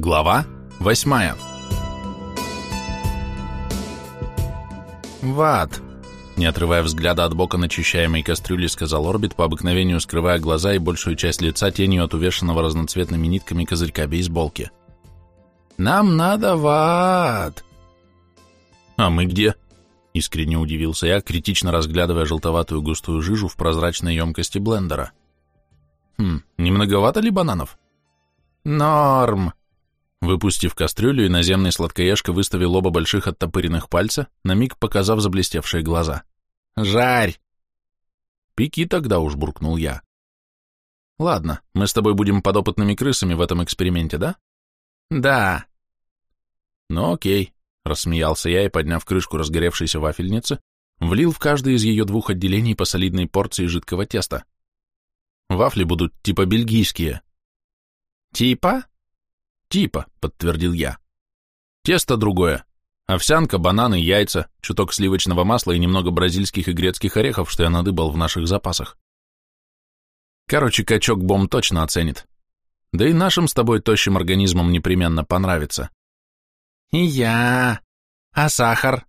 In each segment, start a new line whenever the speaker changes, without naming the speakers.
Глава восьмая. «Ват!» Не отрывая взгляда от бока начищаемой кастрюли, сказал Орбит, по обыкновению скрывая глаза и большую часть лица тенью от увешанного разноцветными нитками козырька бейсболки. «Нам надо ват!» «А мы где?» — искренне удивился я, критично разглядывая желтоватую густую жижу в прозрачной емкости блендера. «Хм, не многовато ли бананов?» «Норм!» Выпустив кастрюлю, иноземный сладкоежка выставил оба больших оттопыренных пальца, на миг показав заблестевшие глаза. «Жарь!» «Пеки тогда уж», — буркнул я. «Ладно, мы с тобой будем подопытными крысами в этом эксперименте, да?» «Да». «Ну окей», — рассмеялся я и, подняв крышку разгоревшейся вафельницы, влил в каждое из ее двух отделений по солидной порции жидкого теста. Вафли будут типа бельгийские. «Типа?» «Типа», — подтвердил я. «Тесто другое. Овсянка, бананы, яйца, чуток сливочного масла и немного бразильских и грецких орехов, что я надыбал в наших запасах. Короче, качок бом точно оценит. Да и нашим с тобой тощим организмам непременно понравится. И я. А сахар?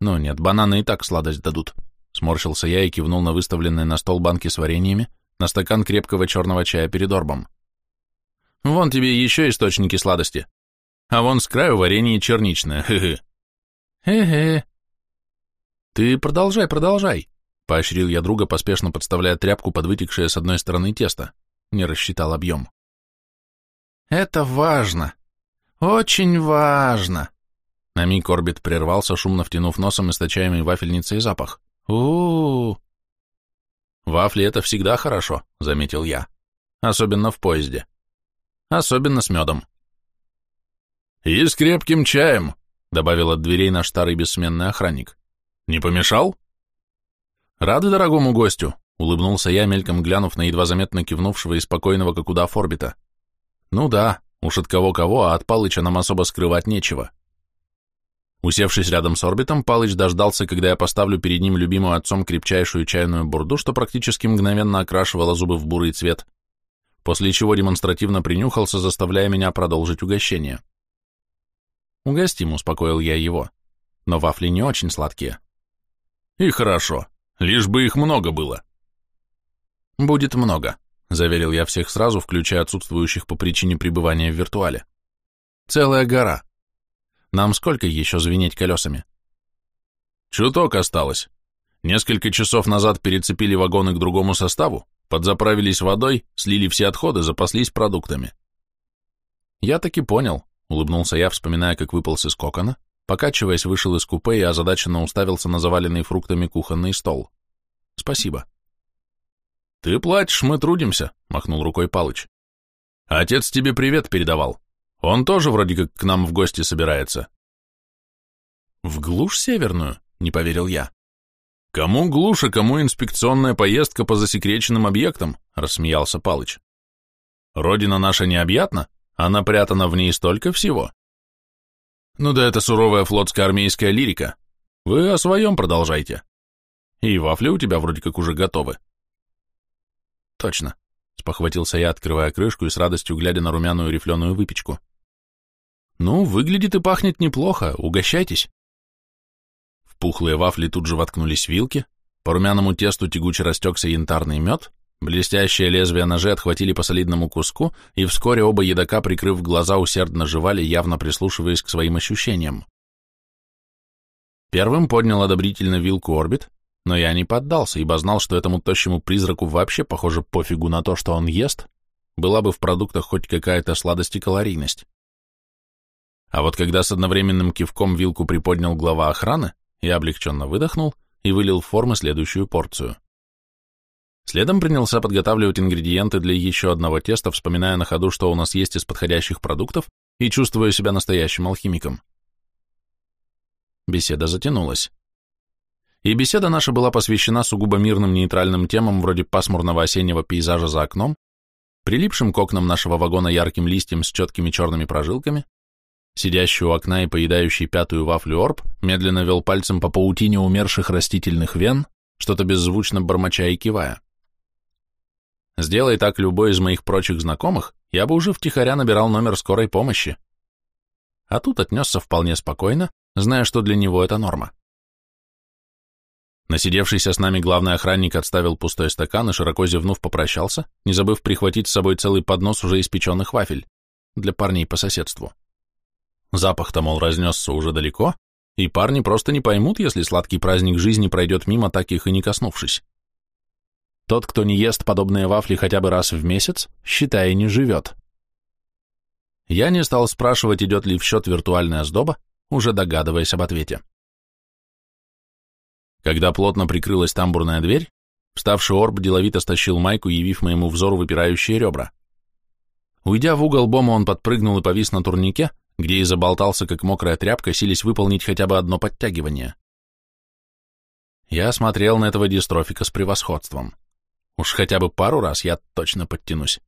Ну нет, бананы и так сладость дадут. Сморщился я и кивнул на выставленные на стол банки с вареньями, на стакан крепкого черного чая перед орбом. Вон тебе еще источники сладости. А вон с краю варенье черничное, хе-хе. Хе-хе. Ты продолжай, продолжай, поощрил я друга, поспешно подставляя тряпку под вытекшее с одной стороны тесто. Не рассчитал объем. Это важно. Очень важно. На миг орбит прервался, шумно втянув носом источаемый вафельницей запах. у у Вафли — это всегда хорошо, заметил я. Особенно в поезде особенно с медом. «И с крепким чаем», — добавил от дверей наш старый бессменный охранник. «Не помешал?» «Рады дорогому гостю», — улыбнулся я, мельком глянув на едва заметно кивнувшего и спокойного, как удав орбита. «Ну да, уж от кого-кого, а от Палыча нам особо скрывать нечего». Усевшись рядом с орбитом, Палыч дождался, когда я поставлю перед ним любимую отцом крепчайшую чайную бурду, что практически мгновенно окрашивала зубы в бурый цвет, после чего демонстративно принюхался, заставляя меня продолжить угощение. «Угостим», — успокоил я его, — «но вафли не очень сладкие». «И хорошо, лишь бы их много было». «Будет много», — заверил я всех сразу, включая отсутствующих по причине пребывания в виртуале. «Целая гора. Нам сколько еще звенеть колесами?» «Чуток осталось. Несколько часов назад перецепили вагоны к другому составу, Подзаправились водой, слили все отходы, запаслись продуктами. Я таки понял, улыбнулся я, вспоминая, как выполз из кокона, покачиваясь, вышел из купе и озадаченно уставился на заваленный фруктами кухонный стол. Спасибо. Ты плачешь, мы трудимся, махнул рукой Палыч. Отец тебе привет передавал. Он тоже вроде как к нам в гости собирается. В глушь северную, не поверил я. «Кому глуша, кому инспекционная поездка по засекреченным объектам?» — рассмеялся Палыч. «Родина наша необъятна, а напрятана в ней столько всего». «Ну да это суровая флотская армейская лирика. Вы о своем продолжайте. И вафли у тебя вроде как уже готовы». «Точно», — спохватился я, открывая крышку и с радостью глядя на румяную рифленую выпечку. «Ну, выглядит и пахнет неплохо, угощайтесь». Пухлые вафли тут же воткнулись вилки, по румяному тесту тягуче растекся янтарный мед, блестящие лезвия ножей отхватили по солидному куску, и вскоре оба едока, прикрыв глаза, усердно жевали, явно прислушиваясь к своим ощущениям. Первым поднял одобрительно вилку орбит, но я не поддался, ибо знал, что этому тощему призраку вообще, похоже, пофигу на то, что он ест, была бы в продуктах хоть какая-то сладость и калорийность. А вот когда с одновременным кивком вилку приподнял глава охраны, я облегченно выдохнул и вылил в формы следующую порцию. Следом принялся подготавливать ингредиенты для еще одного теста, вспоминая на ходу, что у нас есть из подходящих продуктов, и чувствуя себя настоящим алхимиком. Беседа затянулась. И беседа наша была посвящена сугубо мирным нейтральным темам вроде пасмурного осеннего пейзажа за окном, прилипшим к окнам нашего вагона ярким листьям с четкими черными прожилками, Сидящий у окна и поедающий пятую вафлю орб медленно вел пальцем по паутине умерших растительных вен, что-то беззвучно бормоча и кивая. Сделай так любой из моих прочих знакомых, я бы уже втихаря набирал номер скорой помощи. А тут отнесся вполне спокойно, зная, что для него это норма. Насидевшийся с нами главный охранник отставил пустой стакан и, широко зевнув, попрощался, не забыв прихватить с собой целый поднос уже испеченных вафель для парней по соседству. Запах-то, мол, разнесся уже далеко, и парни просто не поймут, если сладкий праздник жизни пройдет мимо, так их и не коснувшись. Тот, кто не ест подобные вафли хотя бы раз в месяц, считай, не живет. Я не стал спрашивать, идет ли в счет виртуальная сдоба, уже догадываясь об ответе. Когда плотно прикрылась тамбурная дверь, вставший орб деловито стащил майку, явив моему взору выпирающие ребра. Уйдя в угол бома, он подпрыгнул и повис на турнике, где и заболтался, как мокрая тряпка, сились выполнить хотя бы одно подтягивание. Я смотрел на этого дистрофика с превосходством. Уж хотя бы пару раз я точно подтянусь.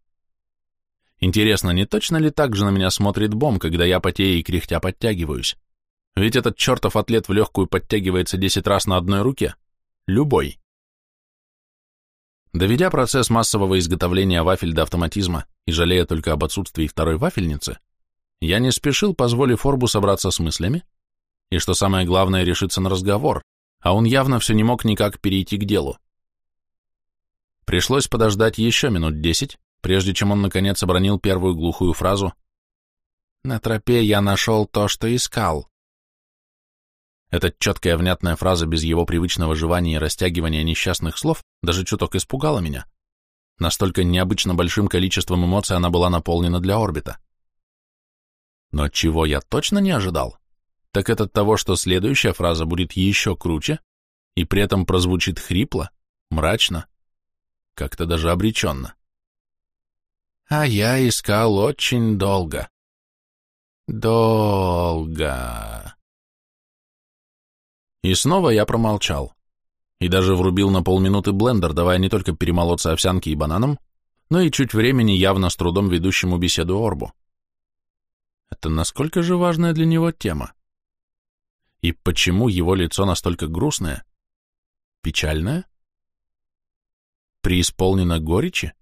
Интересно, не точно ли так же на меня смотрит Бом, когда я потея и кряхтя подтягиваюсь? Ведь этот чертов атлет в легкую подтягивается 10 раз на одной руке. Любой. Доведя процесс массового изготовления вафель до автоматизма и жалея только об отсутствии второй вафельницы, я не спешил, позволив Форбу собраться с мыслями, и, что самое главное, решиться на разговор, а он явно все не мог никак перейти к делу. Пришлось подождать еще минут десять, прежде чем он, наконец, обронил первую глухую фразу «На тропе я нашел то, что искал». Эта четкая внятная фраза без его привычного жевания и растягивания несчастных слов даже чуток испугала меня. Настолько необычно большим количеством эмоций она была наполнена для орбита. Но чего я точно не ожидал, так это того, что следующая фраза будет еще круче и при этом прозвучит хрипло, мрачно, как-то даже обреченно. А я искал очень долго. Долго. И снова я промолчал. И даже врубил на полминуты блендер, давая не только перемолоться овсянки и бананом, но и чуть времени явно с трудом ведущему беседу Орбу. Это насколько же важная для него тема? И почему его лицо настолько грустное? Печальное? Преисполнено горечи?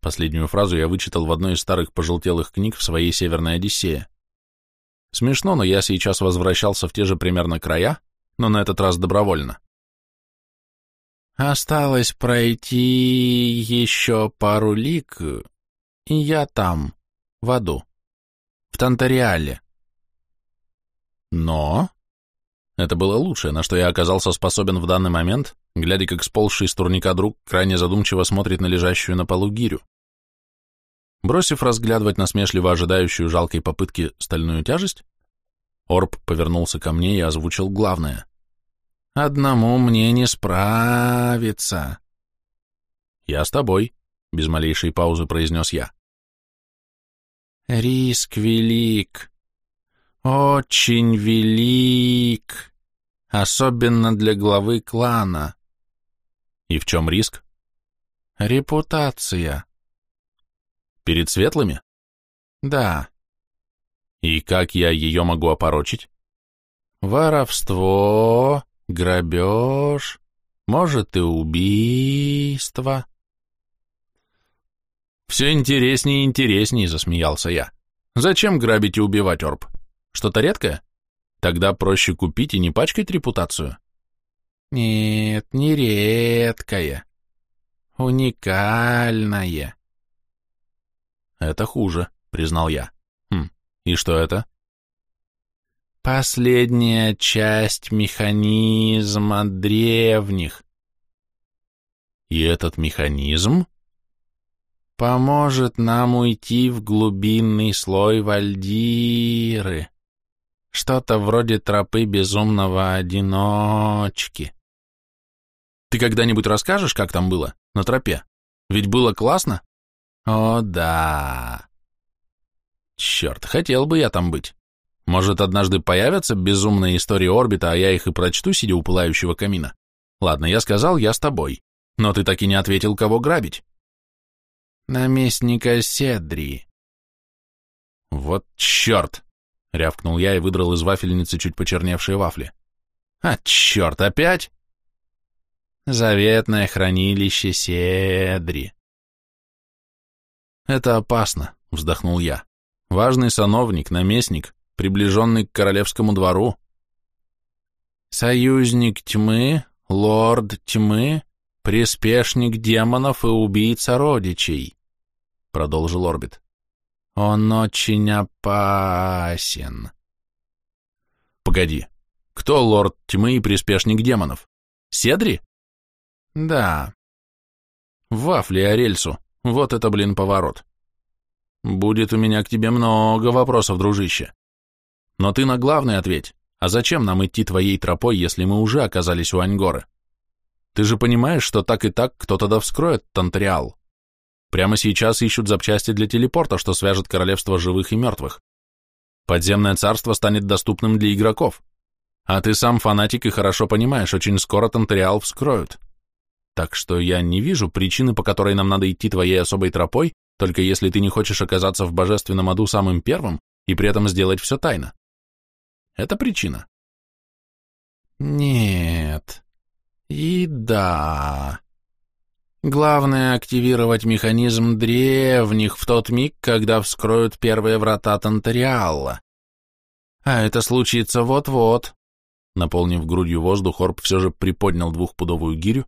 Последнюю фразу я вычитал в одной из старых пожелтелых книг в своей «Северной Одиссее». Смешно, но я сейчас возвращался в те же примерно края, но на этот раз добровольно. Осталось пройти еще пару лик, и я там, в аду, в Тантариале. Но... Это было лучшее, на что я оказался способен в данный момент, глядя, как сползший с турника друг крайне задумчиво смотрит на лежащую на полу гирю. Бросив разглядывать насмешливо ожидающую жалкой попытки стальную тяжесть, Орб повернулся ко мне и озвучил главное. «Одному мне не справиться». «Я с тобой», — без малейшей паузы произнес я. «Риск велик, очень велик, особенно для главы клана». «И в чем риск?» «Репутация». «Перед светлыми?» «Да». И как я ее могу опорочить? Воровство, грабеж, может и убийство. Все интереснее и интереснее, засмеялся я. Зачем грабить и убивать, Орб? Что-то редкое? Тогда проще купить и не пачкать репутацию. Нет, не редкое. Уникальное. Это хуже, признал я. И что это? Последняя часть механизма древних. И этот механизм поможет нам уйти в глубинный слой Вальдиры. Что-то вроде тропы безумного одиночки. Ты когда-нибудь расскажешь, как там было, на тропе? Ведь было классно? О, да. Черт, хотел бы я там быть. Может, однажды появятся безумные истории орбита, а я их и прочту, сидя у пылающего камина. Ладно, я сказал, я с тобой. Но ты так и не ответил, кого грабить. Наместника Седри. Вот черт! Рявкнул я и выдрал из вафельницы чуть почерневшие вафли. А, черт, опять? Заветное хранилище Седри. Это опасно, вздохнул я. Важный сановник, наместник, приближенный к королевскому двору. Союзник тьмы, лорд тьмы, приспешник демонов и убийца родичей, продолжил Орбит. Он очень опасен. Погоди, кто лорд тьмы и приспешник демонов? Седри? Да. Вафли Арельсу. Вот это, блин, поворот. Будет у меня к тебе много вопросов, дружище. Но ты на главный ответь. А зачем нам идти твоей тропой, если мы уже оказались у Аньгоры? Ты же понимаешь, что так и так кто-то да вскроет Тантриал. Прямо сейчас ищут запчасти для телепорта, что свяжет королевство живых и мертвых. Подземное царство станет доступным для игроков. А ты сам фанатик и хорошо понимаешь, очень скоро Тантриал вскроют. Так что я не вижу причины, по которой нам надо идти твоей особой тропой, только если ты не хочешь оказаться в божественном аду самым первым и при этом сделать все тайно. Это причина. Нет. И да. Главное активировать механизм древних в тот миг, когда вскроют первые врата Тантариалла. А это случится вот-вот. Наполнив грудью воздух, Орб все же приподнял двухпудовую гирю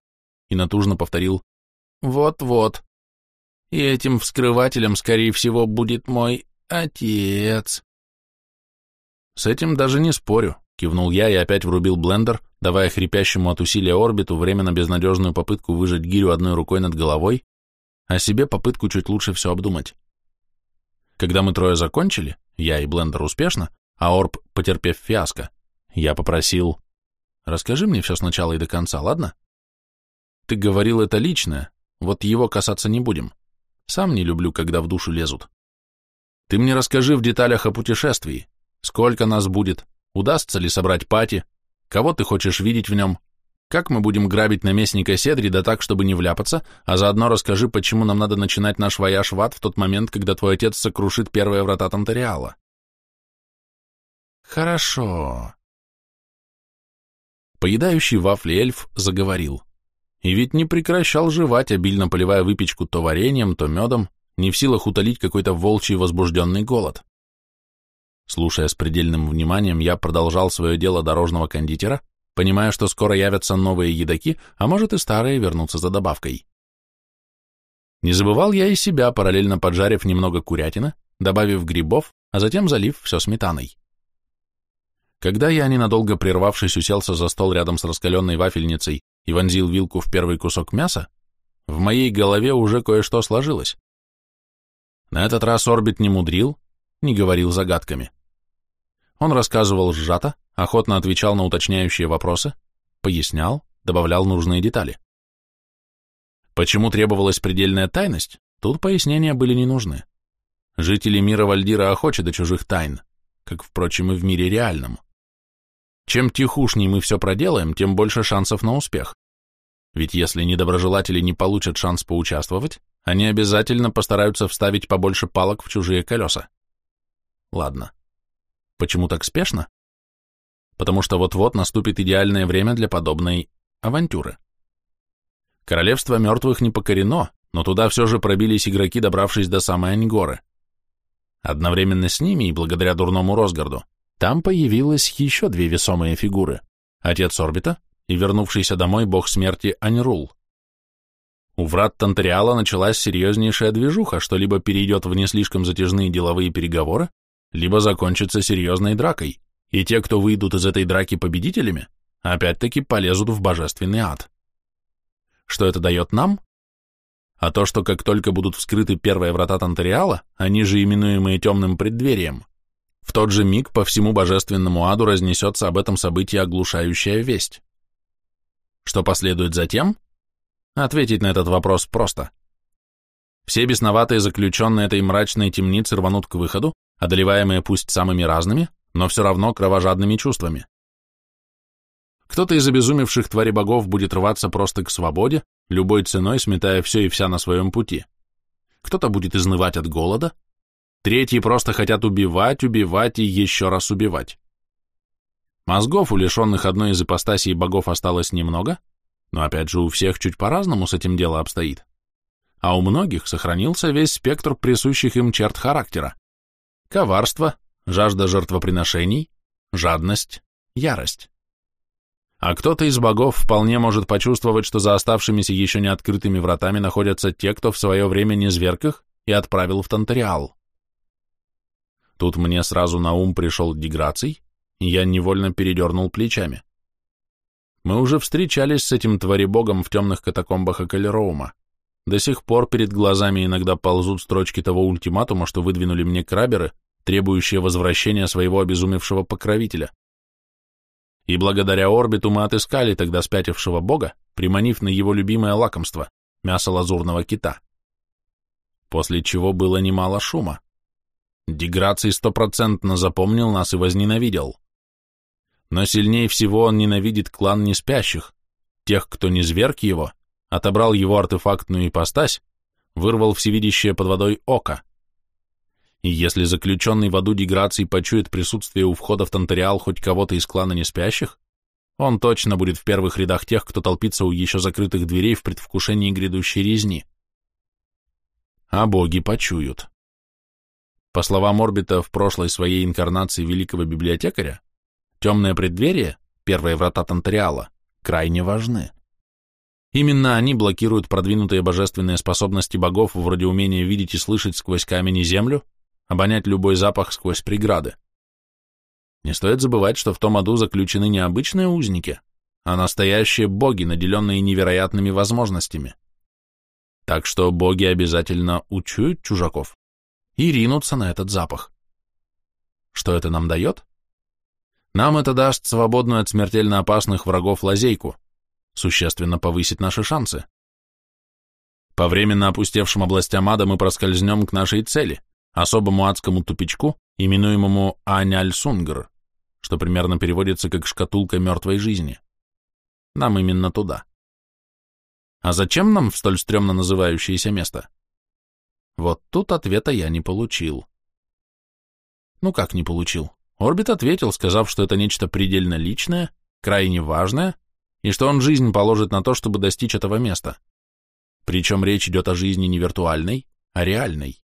и натужно повторил «Вот-вот». И этим вскрывателем, скорее всего, будет мой отец. С этим даже не спорю, кивнул я и опять врубил блендер, давая хрипящему от усилия орбиту временно безнадежную попытку выжать гирю одной рукой над головой, а себе попытку чуть лучше все обдумать. Когда мы трое закончили, я и блендер успешно, а орб, потерпев фиаско, я попросил, расскажи мне все сначала и до конца, ладно? Ты говорил это личное, вот его касаться не будем. Сам не люблю, когда в душу лезут. Ты мне расскажи в деталях о путешествии. Сколько нас будет? Удастся ли собрать пати? Кого ты хочешь видеть в нем? Как мы будем грабить наместника Седри, да так, чтобы не вляпаться, а заодно расскажи, почему нам надо начинать наш вояж в ад в тот момент, когда твой отец сокрушит первые врата Тантариала. Хорошо. Поедающий вафли эльф заговорил. И ведь не прекращал жевать, обильно поливая выпечку то вареньем, то медом, не в силах утолить какой-то волчий возбужденный голод. Слушая с предельным вниманием, я продолжал свое дело дорожного кондитера, понимая, что скоро явятся новые едоки, а может и старые вернутся за добавкой. Не забывал я и себя, параллельно поджарив немного курятины, добавив грибов, а затем залив все сметаной. Когда я, ненадолго прервавшись, уселся за стол рядом с раскаленной вафельницей и вонзил вилку в первый кусок мяса, в моей голове уже кое-что сложилось. На этот раз Орбит не мудрил, не говорил загадками. Он рассказывал сжато, охотно отвечал на уточняющие вопросы, пояснял, добавлял нужные детали. Почему требовалась предельная тайность, тут пояснения были не нужны. Жители мира Вальдира охочи до чужих тайн, как, впрочем, и в мире реальном. Чем тихушней мы все проделаем, тем больше шансов на успех. Ведь если недоброжелатели не получат шанс поучаствовать, они обязательно постараются вставить побольше палок в чужие колеса. Ладно. Почему так спешно? Потому что вот-вот наступит идеальное время для подобной авантюры. Королевство мертвых не покорено, но туда все же пробились игроки, добравшись до самой Аньгоры. Одновременно с ними и благодаря дурному Росгарду там появилось еще две весомые фигуры – отец Орбита и вернувшийся домой бог смерти Аньрул. У врат Тантариала началась серьезнейшая движуха, что либо перейдет в не слишком затяжные деловые переговоры, либо закончится серьезной дракой, и те, кто выйдут из этой драки победителями, опять-таки полезут в божественный ад. Что это дает нам? А то, что как только будут вскрыты первые врата Тантариала, они же именуемые темным преддверием, в тот же миг по всему божественному аду разнесется об этом событии оглушающая весть. Что последует затем? Ответить на этот вопрос просто. Все бесноватые заключенные этой мрачной темницы рванут к выходу, одолеваемые пусть самыми разными, но все равно кровожадными чувствами. Кто-то из обезумевших твари богов будет рваться просто к свободе, любой ценой сметая все и вся на своем пути. Кто-то будет изнывать от голода, Третьи просто хотят убивать, убивать и еще раз убивать. Мозгов у лишенных одной из ипостасей богов осталось немного, но опять же у всех чуть по-разному с этим дело обстоит. а у многих сохранился весь спектр присущих им черт характера. Коварство, жажда жертвоприношений, жадность, ярость. А кто-то из богов вполне может почувствовать, что за оставшимися еще не открытыми вратами находятся те, кто в свое время не зверг их и отправил в Тантериал. Тут мне сразу на ум пришел Деграций, и я невольно передернул плечами. Мы уже встречались с этим творебогом в темных катакомбах Акалероума. До сих пор перед глазами иногда ползут строчки того ультиматума, что выдвинули мне краберы, требующие возвращения своего обезумевшего покровителя. И благодаря орбиту мы отыскали тогда спятившего бога, приманив на его любимое лакомство — мясо лазурного кита. После чего было немало шума. Деграций стопроцентно запомнил нас и возненавидел. Но сильнее всего он ненавидит клан неспящих, тех, кто не зверг его, отобрал его артефактную ипостась, вырвал всевидящее под водой око. И если заключенный в аду деграций почует присутствие у входа в Тантериал хоть кого-то из клана неспящих, он точно будет в первых рядах тех, кто толпится у еще закрытых дверей в предвкушении грядущей резни. А боги почуют. По словам Орбита, в прошлой своей инкарнации великого библиотекаря, темное преддверие, первые врата Тантериала, крайне важны. Именно они блокируют продвинутые божественные способности богов вроде умения видеть и слышать сквозь камень и землю, обонять любой запах сквозь преграды. Не стоит забывать, что в том аду заключены не обычные узники, а настоящие боги, наделенные невероятными возможностями. Так что боги обязательно учуют чужаков и ринутся на этот запах. Что это нам дает? Нам это даст свободную от смертельно опасных врагов лазейку, существенно повысит наши шансы. По временно опустевшим областям ада мы проскользнем к нашей цели, особому адскому тупичку, именуемому Аняль-Сунгр, что примерно переводится как «шкатулка мертвой жизни». Нам именно туда. А зачем нам в столь стрёмно называющееся место? Вот тут ответа я не получил. Ну как не получил? Орбит ответил, сказав, что это нечто предельно личное, крайне важное, и что он жизнь положит на то, чтобы достичь этого места. Причем речь идет о жизни не виртуальной, а реальной.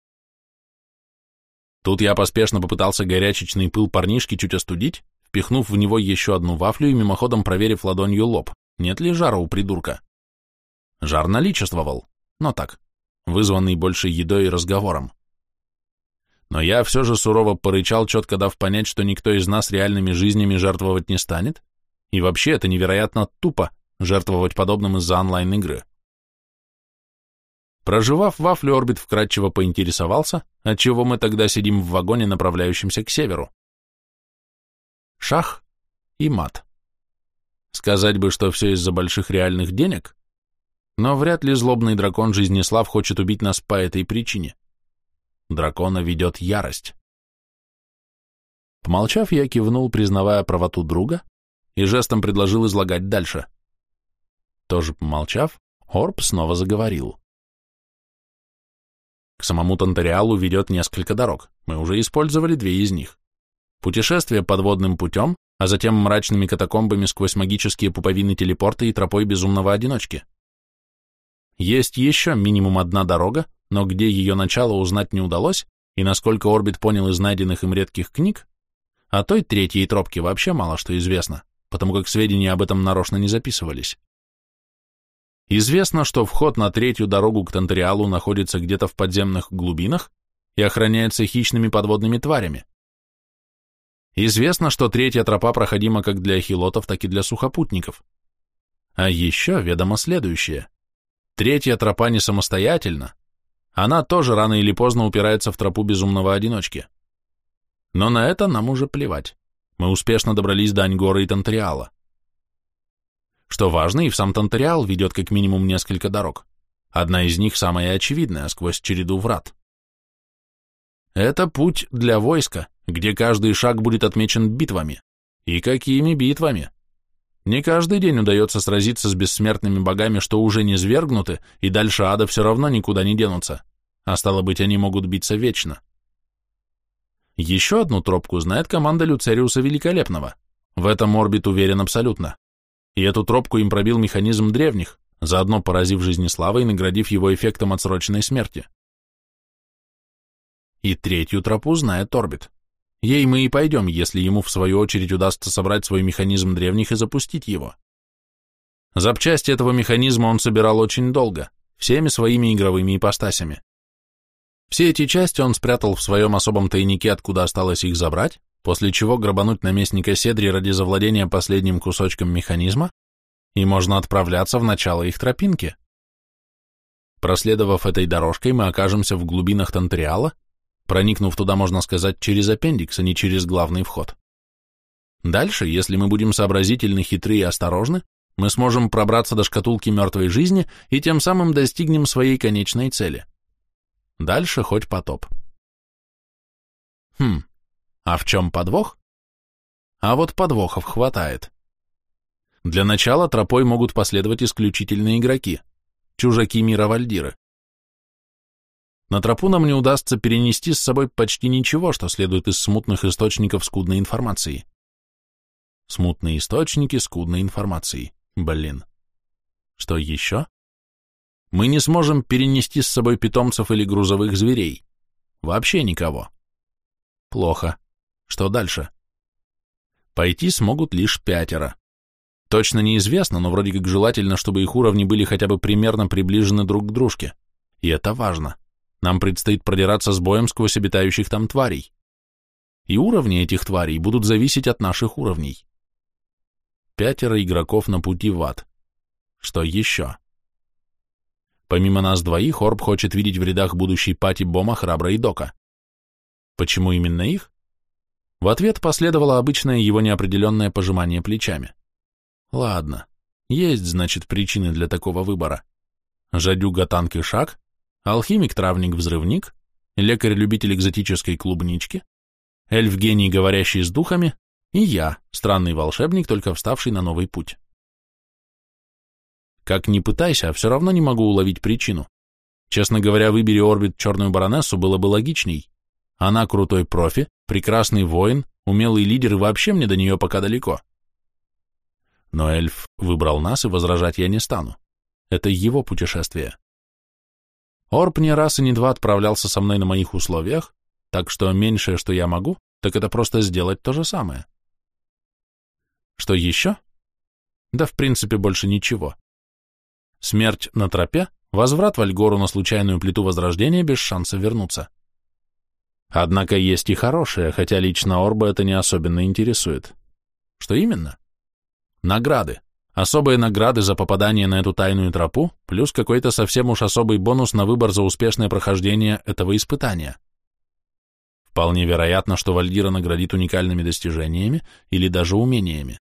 Тут я поспешно попытался горячечный пыл парнишки чуть остудить, впихнув в него еще одну вафлю и мимоходом проверив ладонью лоб, нет ли жара у придурка. Жар наличествовал, но так, вызванный больше едой и разговором. Но я все же сурово порычал, четко дав понять, что никто из нас реальными жизнями жертвовать не станет, и вообще это невероятно тупо жертвовать подобным из-за онлайн-игры. Проживав вафлю, орбит вкратчиво поинтересовался, отчего мы тогда сидим в вагоне, направляющемся к северу. Шах и мат. Сказать бы, что все из-за больших реальных денег, но вряд ли злобный дракон Жизнеслав хочет убить нас по этой причине. Дракона ведет ярость. Помолчав, я кивнул, признавая правоту друга, и жестом предложил излагать дальше. Тоже помолчав, Орб снова заговорил. К самому Тантериалу ведет несколько дорог, мы уже использовали две из них. Путешествие подводным путем, а затем мрачными катакомбами сквозь магические пуповины телепорта и тропой безумного одиночки. Есть еще минимум одна дорога, но где ее начало узнать не удалось, и насколько Орбит понял из найденных им редких книг, о той третьей тропке вообще мало что известно, потому как сведения об этом нарочно не записывались. Известно, что вход на третью дорогу к Тантериалу находится где-то в подземных глубинах и охраняется хищными подводными тварями. Известно, что третья тропа проходима как для ахилотов, так и для сухопутников. А еще ведомо следующее. Третья тропа не самостоятельна, она тоже рано или поздно упирается в тропу безумного одиночки. Но на это нам уже плевать. Мы успешно добрались до Аньгора и Тантериала. Что важно, и в сам Тантериал ведет как минимум несколько дорог. Одна из них самая очевидная, сквозь череду врат. Это путь для войска, где каждый шаг будет отмечен битвами. И какими битвами? Не каждый день удается сразиться с бессмертными богами, что уже не свергнуты, и дальше ада все равно никуда не денутся, а стало быть, они могут биться вечно. Еще одну тропку знает команда Люцериуса Великолепного. В этом Орбит уверен абсолютно. И эту тропку им пробил механизм древних, заодно поразив Жизнеслава и наградив его эффектом отсроченной смерти. И третью тропу знает Орбит. Ей мы и пойдем, если ему в свою очередь удастся собрать свой механизм древних и запустить его. Запчасти этого механизма он собирал очень долго, всеми своими игровыми ипостасями. Все эти части он спрятал в своем особом тайнике, откуда осталось их забрать, после чего грабануть наместника Седри ради завладения последним кусочком механизма, и можно отправляться в начало их тропинки. Проследовав этой дорожкой, мы окажемся в глубинах Тантриала, проникнув туда, можно сказать, через аппендикс, а не через главный вход. Дальше, если мы будем сообразительны, хитры и осторожны, мы сможем пробраться до шкатулки мертвой жизни и тем самым достигнем своей конечной цели. Дальше хоть потоп. Хм, а в чем подвох? А вот подвохов хватает. Для начала тропой могут последовать исключительные игроки, чужаки мира Вальдиры. На тропу нам не удастся перенести с собой почти ничего, что следует из смутных источников скудной информации. Смутные источники скудной информации. Блин. Что еще? Мы не сможем перенести с собой питомцев или грузовых зверей. Вообще никого. Плохо. Что дальше? Пойти смогут лишь пятеро. Точно неизвестно, но вроде как желательно, чтобы их уровни были хотя бы примерно приближены друг к дружке. И это важно. Нам предстоит продираться с боем сквозь обитающих там тварей. И уровни этих тварей будут зависеть от наших уровней. Пятеро игроков на пути в ад. Что еще? Помимо нас двоих, Орб хочет видеть в рядах будущей пати Бома, Храбра и Дока. Почему именно их? В ответ последовало обычное его неопределенное пожимание плечами. Ладно, есть, значит, причины для такого выбора. Жадюга танк и шаг, алхимик-травник-взрывник, лекарь-любитель экзотической клубнички, эльф-гений, говорящий с духами, и я, странный волшебник, только вставший на новый путь. Как ни пытайся, все равно не могу уловить причину. Честно говоря, выбери орбит черную баронессу было бы логичней. Она крутой профи, прекрасный воин, умелый лидер и вообще мне до нее пока далеко. Но эльф выбрал нас, и возражать я не стану. Это его путешествие. Орб не раз и не два отправлялся со мной на моих условиях, так что меньшее, что я могу, так это просто сделать то же самое. Что еще? Да, в принципе, больше ничего. Смерть на тропе, возврат в Альгору на случайную плиту возрождения без шанса вернуться. Однако есть и хорошее, хотя лично Орба это не особенно интересует. Что именно? Награды. Особые награды за попадание на эту тайную тропу, плюс какой-то совсем уж особый бонус на выбор за успешное прохождение этого испытания. Вполне вероятно, что Вальдира наградит уникальными достижениями или даже умениями.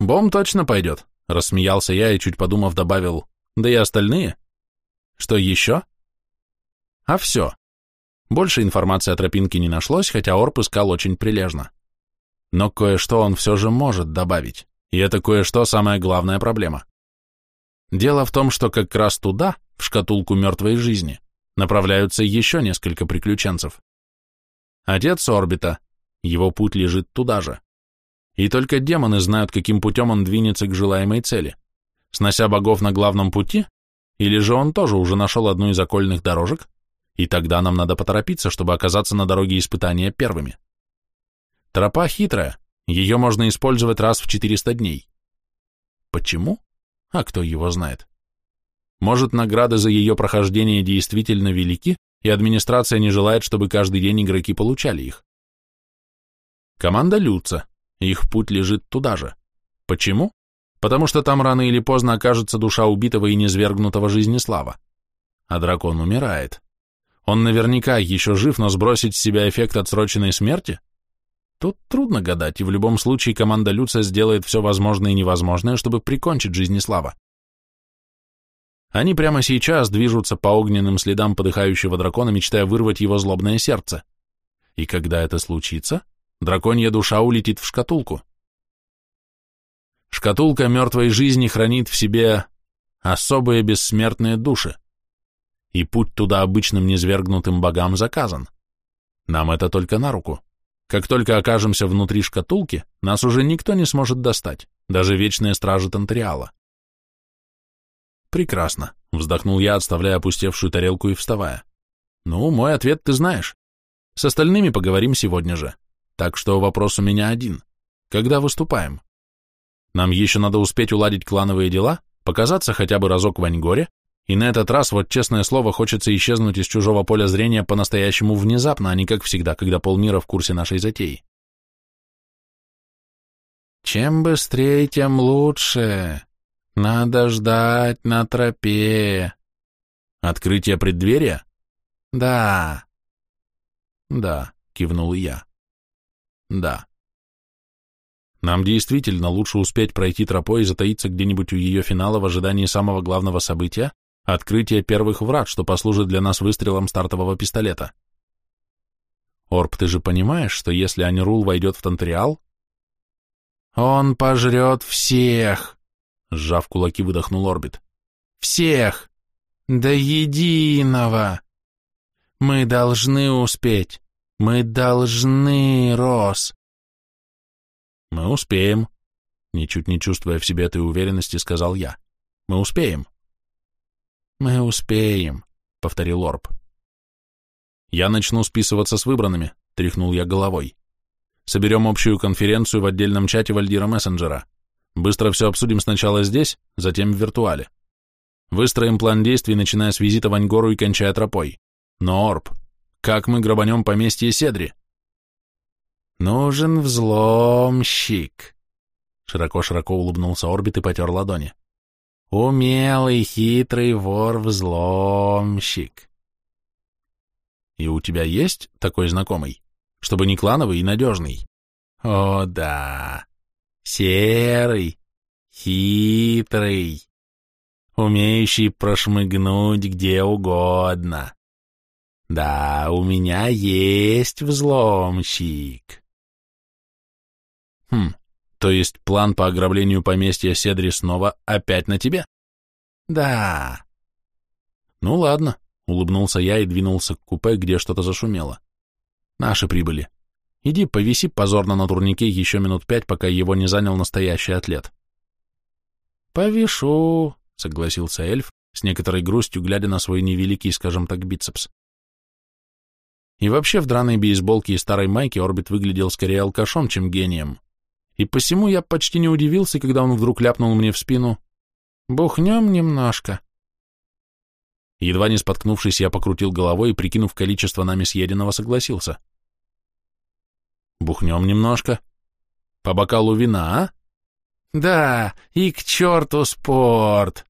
Бом точно пойдет, Рассмеялся я и, чуть подумав, добавил, да и остальные. Что еще? А все. Больше информации о тропинке не нашлось, хотя Орп искал очень прилежно. Но кое-что он все же может добавить, и это кое-что самая главная проблема. Дело в том, что как раз туда, в шкатулку мертвой жизни, направляются еще несколько приключенцев. Отец Орбита, его путь лежит туда же. И только демоны знают, каким путем он двинется к желаемой цели. Снося богов на главном пути, или же он тоже уже нашел одну из окольных дорожек, и тогда нам надо поторопиться, чтобы оказаться на дороге испытания первыми. Тропа хитрая, ее можно использовать раз в 400 дней. Почему? А кто его знает? Может, награды за ее прохождение действительно велики, и администрация не желает, чтобы каждый день игроки получали их. Команда Люца, их путь лежит туда же. Почему? Потому что там рано или поздно окажется душа убитого и низвергнутого Жизнеслава. А дракон умирает. Он наверняка еще жив, но сбросить с себя эффект отсроченной смерти? Тут трудно гадать, и в любом случае команда Люца сделает все возможное и невозможное, чтобы прикончить Жизнеслава. Они прямо сейчас движутся по огненным следам подыхающего дракона, мечтая вырвать его злобное сердце. И когда это случится, драконья душа улетит в шкатулку. Шкатулка мертвой жизни хранит в себе особые бессмертные души, и путь туда обычным низвергнутым богам заказан. Нам это только на руку. Как только окажемся внутри шкатулки, нас уже никто не сможет достать, даже вечные стражи Тантриала. Прекрасно, вздохнул я, отставляя опустевшую тарелку и вставая. Ну, мой ответ ты знаешь. С остальными поговорим сегодня же. Так что вопрос у меня один. Когда выступаем? Нам еще надо успеть уладить клановые дела, показаться хотя бы разок в Аньгоре, и на этот раз, вот честное слово, хочется исчезнуть из чужого поля зрения по-настоящему внезапно, а не как всегда, когда полмира в курсе нашей затеи. Чем быстрее, тем лучше. Надо ждать на тропе. Открытие преддверия? Да. Да, кивнул я. Да. Нам действительно лучше успеть пройти тропой и затаиться где-нибудь у ее финала в ожидании самого главного события, открытия первых врат, что послужит для нас выстрелом стартового пистолета. Орб, ты же понимаешь, что если Анирул войдет в Тантериал, он пожрет всех, сжав кулаки, выдохнул Орбит. Всех! До единого! Мы должны успеть! Мы должны, Рос! Мы успеем, ничуть не чувствуя в себе этой уверенности, сказал я. Мы успеем. Мы успеем, повторил Орб. Я начну списываться с выбранными, тряхнул я головой. Соберем общую конференцию в отдельном чате Вальдира Мессенджера. Быстро все обсудим сначала здесь, затем в виртуале. Выстроим план действий, начиная с визита в Аньгору и кончая тропой. Но, Орб, как мы грабанем поместье Седри? «Нужен взломщик», — широко-широко улыбнулся Орбит и потер ладони. «Умелый, хитрый вор-взломщик». «И у тебя есть такой знакомый, чтобы не клановый и надежный?» «О, да, серый, хитрый, умеющий прошмыгнуть где угодно. Да, у меня есть взломщик». Хм, то есть план по ограблению поместья Седри снова опять на тебе? Да. Ну ладно, улыбнулся я и двинулся к купе, где что-то зашумело. Наши прибыли. Иди повиси позорно на турнике еще минут пять, пока его не занял настоящий атлет. Повешу, согласился эльф, с некоторой грустью глядя на свой невеликий, скажем так, бицепс. И вообще в драной бейсболке и старой майке Орбит выглядел скорее алкашом, чем гением и посему я почти не удивился, когда он вдруг ляпнул мне в спину «Бухнем немножко». Едва не споткнувшись, я покрутил головой и, прикинув количество нами съеденного, согласился. «Бухнем немножко. По бокалу вина, а?» «Да, и к черту спорт!»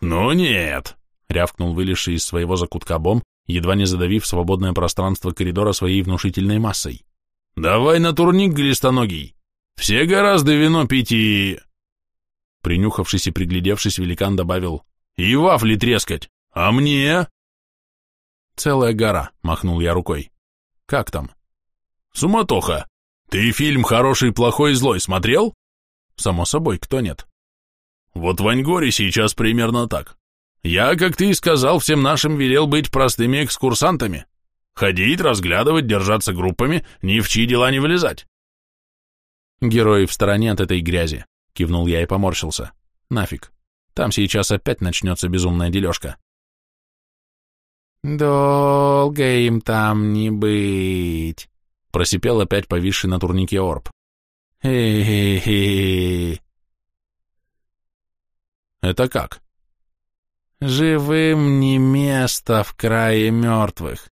«Ну нет!» — рявкнул вылезший из своего закутка бом, едва не задавив свободное пространство коридора своей внушительной массой. «Давай на турник, глистоногий!» Все гораздо вино пить и...» Принюхавшись и приглядевшись, великан добавил, «И вафли трескать, а мне?» «Целая гора», — махнул я рукой. «Как там?» «Суматоха! Ты фильм «Хороший, плохой, злой» смотрел?» «Само собой, кто нет?» «Вот в Аньгоре сейчас примерно так. Я, как ты и сказал, всем нашим велел быть простыми экскурсантами. Ходить, разглядывать, держаться группами, ни в чьи дела не влезать. Герои в стороне от этой грязи, кивнул я и поморщился. Нафиг. Там сейчас опять начнется безумная дележка. «Долго им там не быть», — просипел опять повисший на турнике орб. «Хе-хе-хе». «Это как?» «Живым не место в крае мертвых.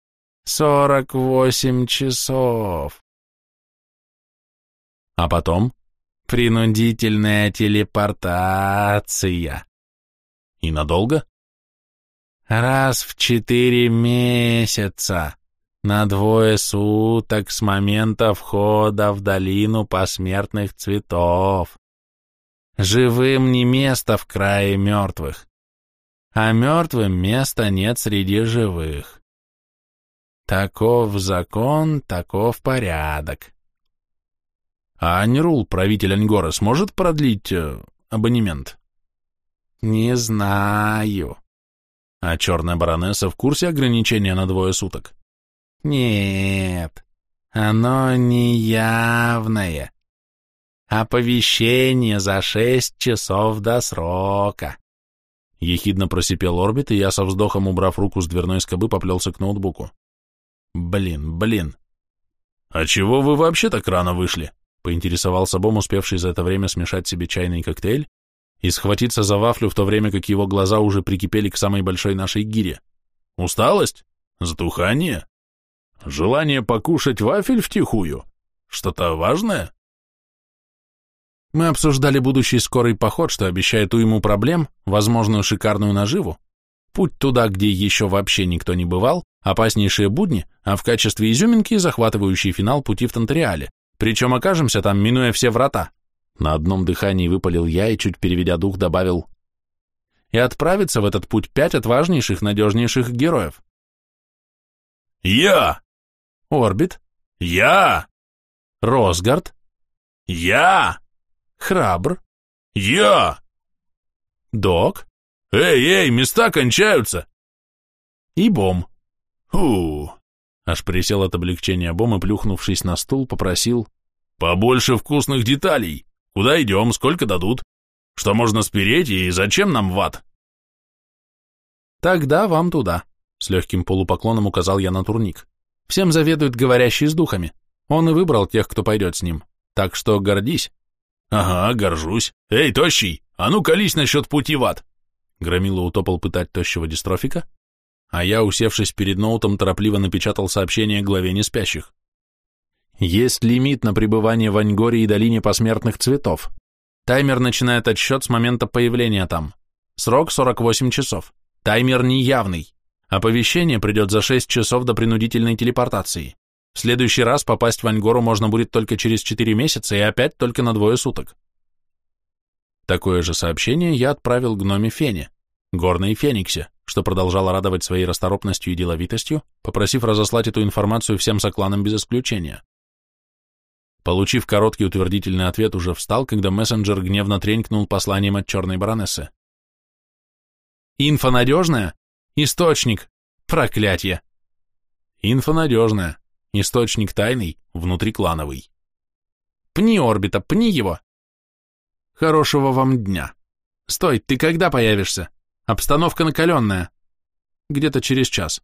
Сорок восемь часов». А потом принудительная телепортация. И надолго? Раз в четыре месяца, на двое суток с момента входа в долину посмертных цветов. Живым не место в крае мертвых, а мертвым места нет среди живых. Таков закон, таков порядок. А Анирул, правитель Ангора, сможет продлить э, абонемент? Не знаю. А черная баронесса в курсе ограничения на двое суток? Нет, оно не явное. Оповещение за шесть часов до срока. Ехидно просипел орбит, и я со вздохом, убрав руку с дверной скобы, поплелся к ноутбуку. Блин, блин. А чего вы вообще так рано вышли? Поинтересовался Бом, успевший за это время смешать себе чайный коктейль и схватиться за вафлю, в то время как его глаза уже прикипели к самой большой нашей гире. Усталость? Затухание? Желание покушать вафель втихую? Что-то важное? Мы обсуждали будущий скорый поход, что обещает уйму проблем, возможную шикарную наживу, путь туда, где еще вообще никто не бывал, опаснейшие будни, а в качестве изюминки захватывающий финал пути в Тантериале, причем окажемся там, минуя все врата. На одном дыхании выпалил я и, чуть переведя дух, добавил и отправиться в этот путь пять отважнейших, надежнейших героев. «Я!» Орбит. Я! Росгард. Я! Храбр. Я! Док. Эй, эй, места кончаются! И Бом. Фу! Аж присел от облегчения Бом и, плюхнувшись на стул, попросил «Побольше вкусных деталей! Куда идем, сколько дадут? Что можно спереть и зачем нам ват?» «Тогда вам туда», — с легким полупоклоном указал я на турник. Всем заведует говорящий с духами. Он и выбрал тех, кто пойдет с ним. Так что гордись. Ага, горжусь. Эй, тощий, а ну колись насчет пути в ад. Громила утопал пытать тощего дистрофика, а я, усевшись перед ноутом, торопливо напечатал сообщение главе неспящих. Есть лимит на пребывание в Аньгоре и долине посмертных цветов. Таймер начинает отсчет с момента появления там. Срок 48 часов. Таймер неявный. Оповещение придет за 6 часов до принудительной телепортации. В следующий раз попасть в Аньгору можно будет только через 4 месяца и опять только на двое суток. Такое же сообщение я отправил гноме Фене, горной Фениксе, что продолжала радовать своей расторопностью и деловитостью, попросив разослать эту информацию всем сокланам без исключения. Получив короткий утвердительный ответ, уже встал, когда мессенджер гневно тренькнул посланием от черной баронессы. «Инфа надежная? Источник. Проклятье. Инфа надежная. Источник тайный, внутриклановый. Пни орбита, пни его. Хорошего вам дня. Стой, ты когда появишься? Обстановка накаленная. Где-то через час.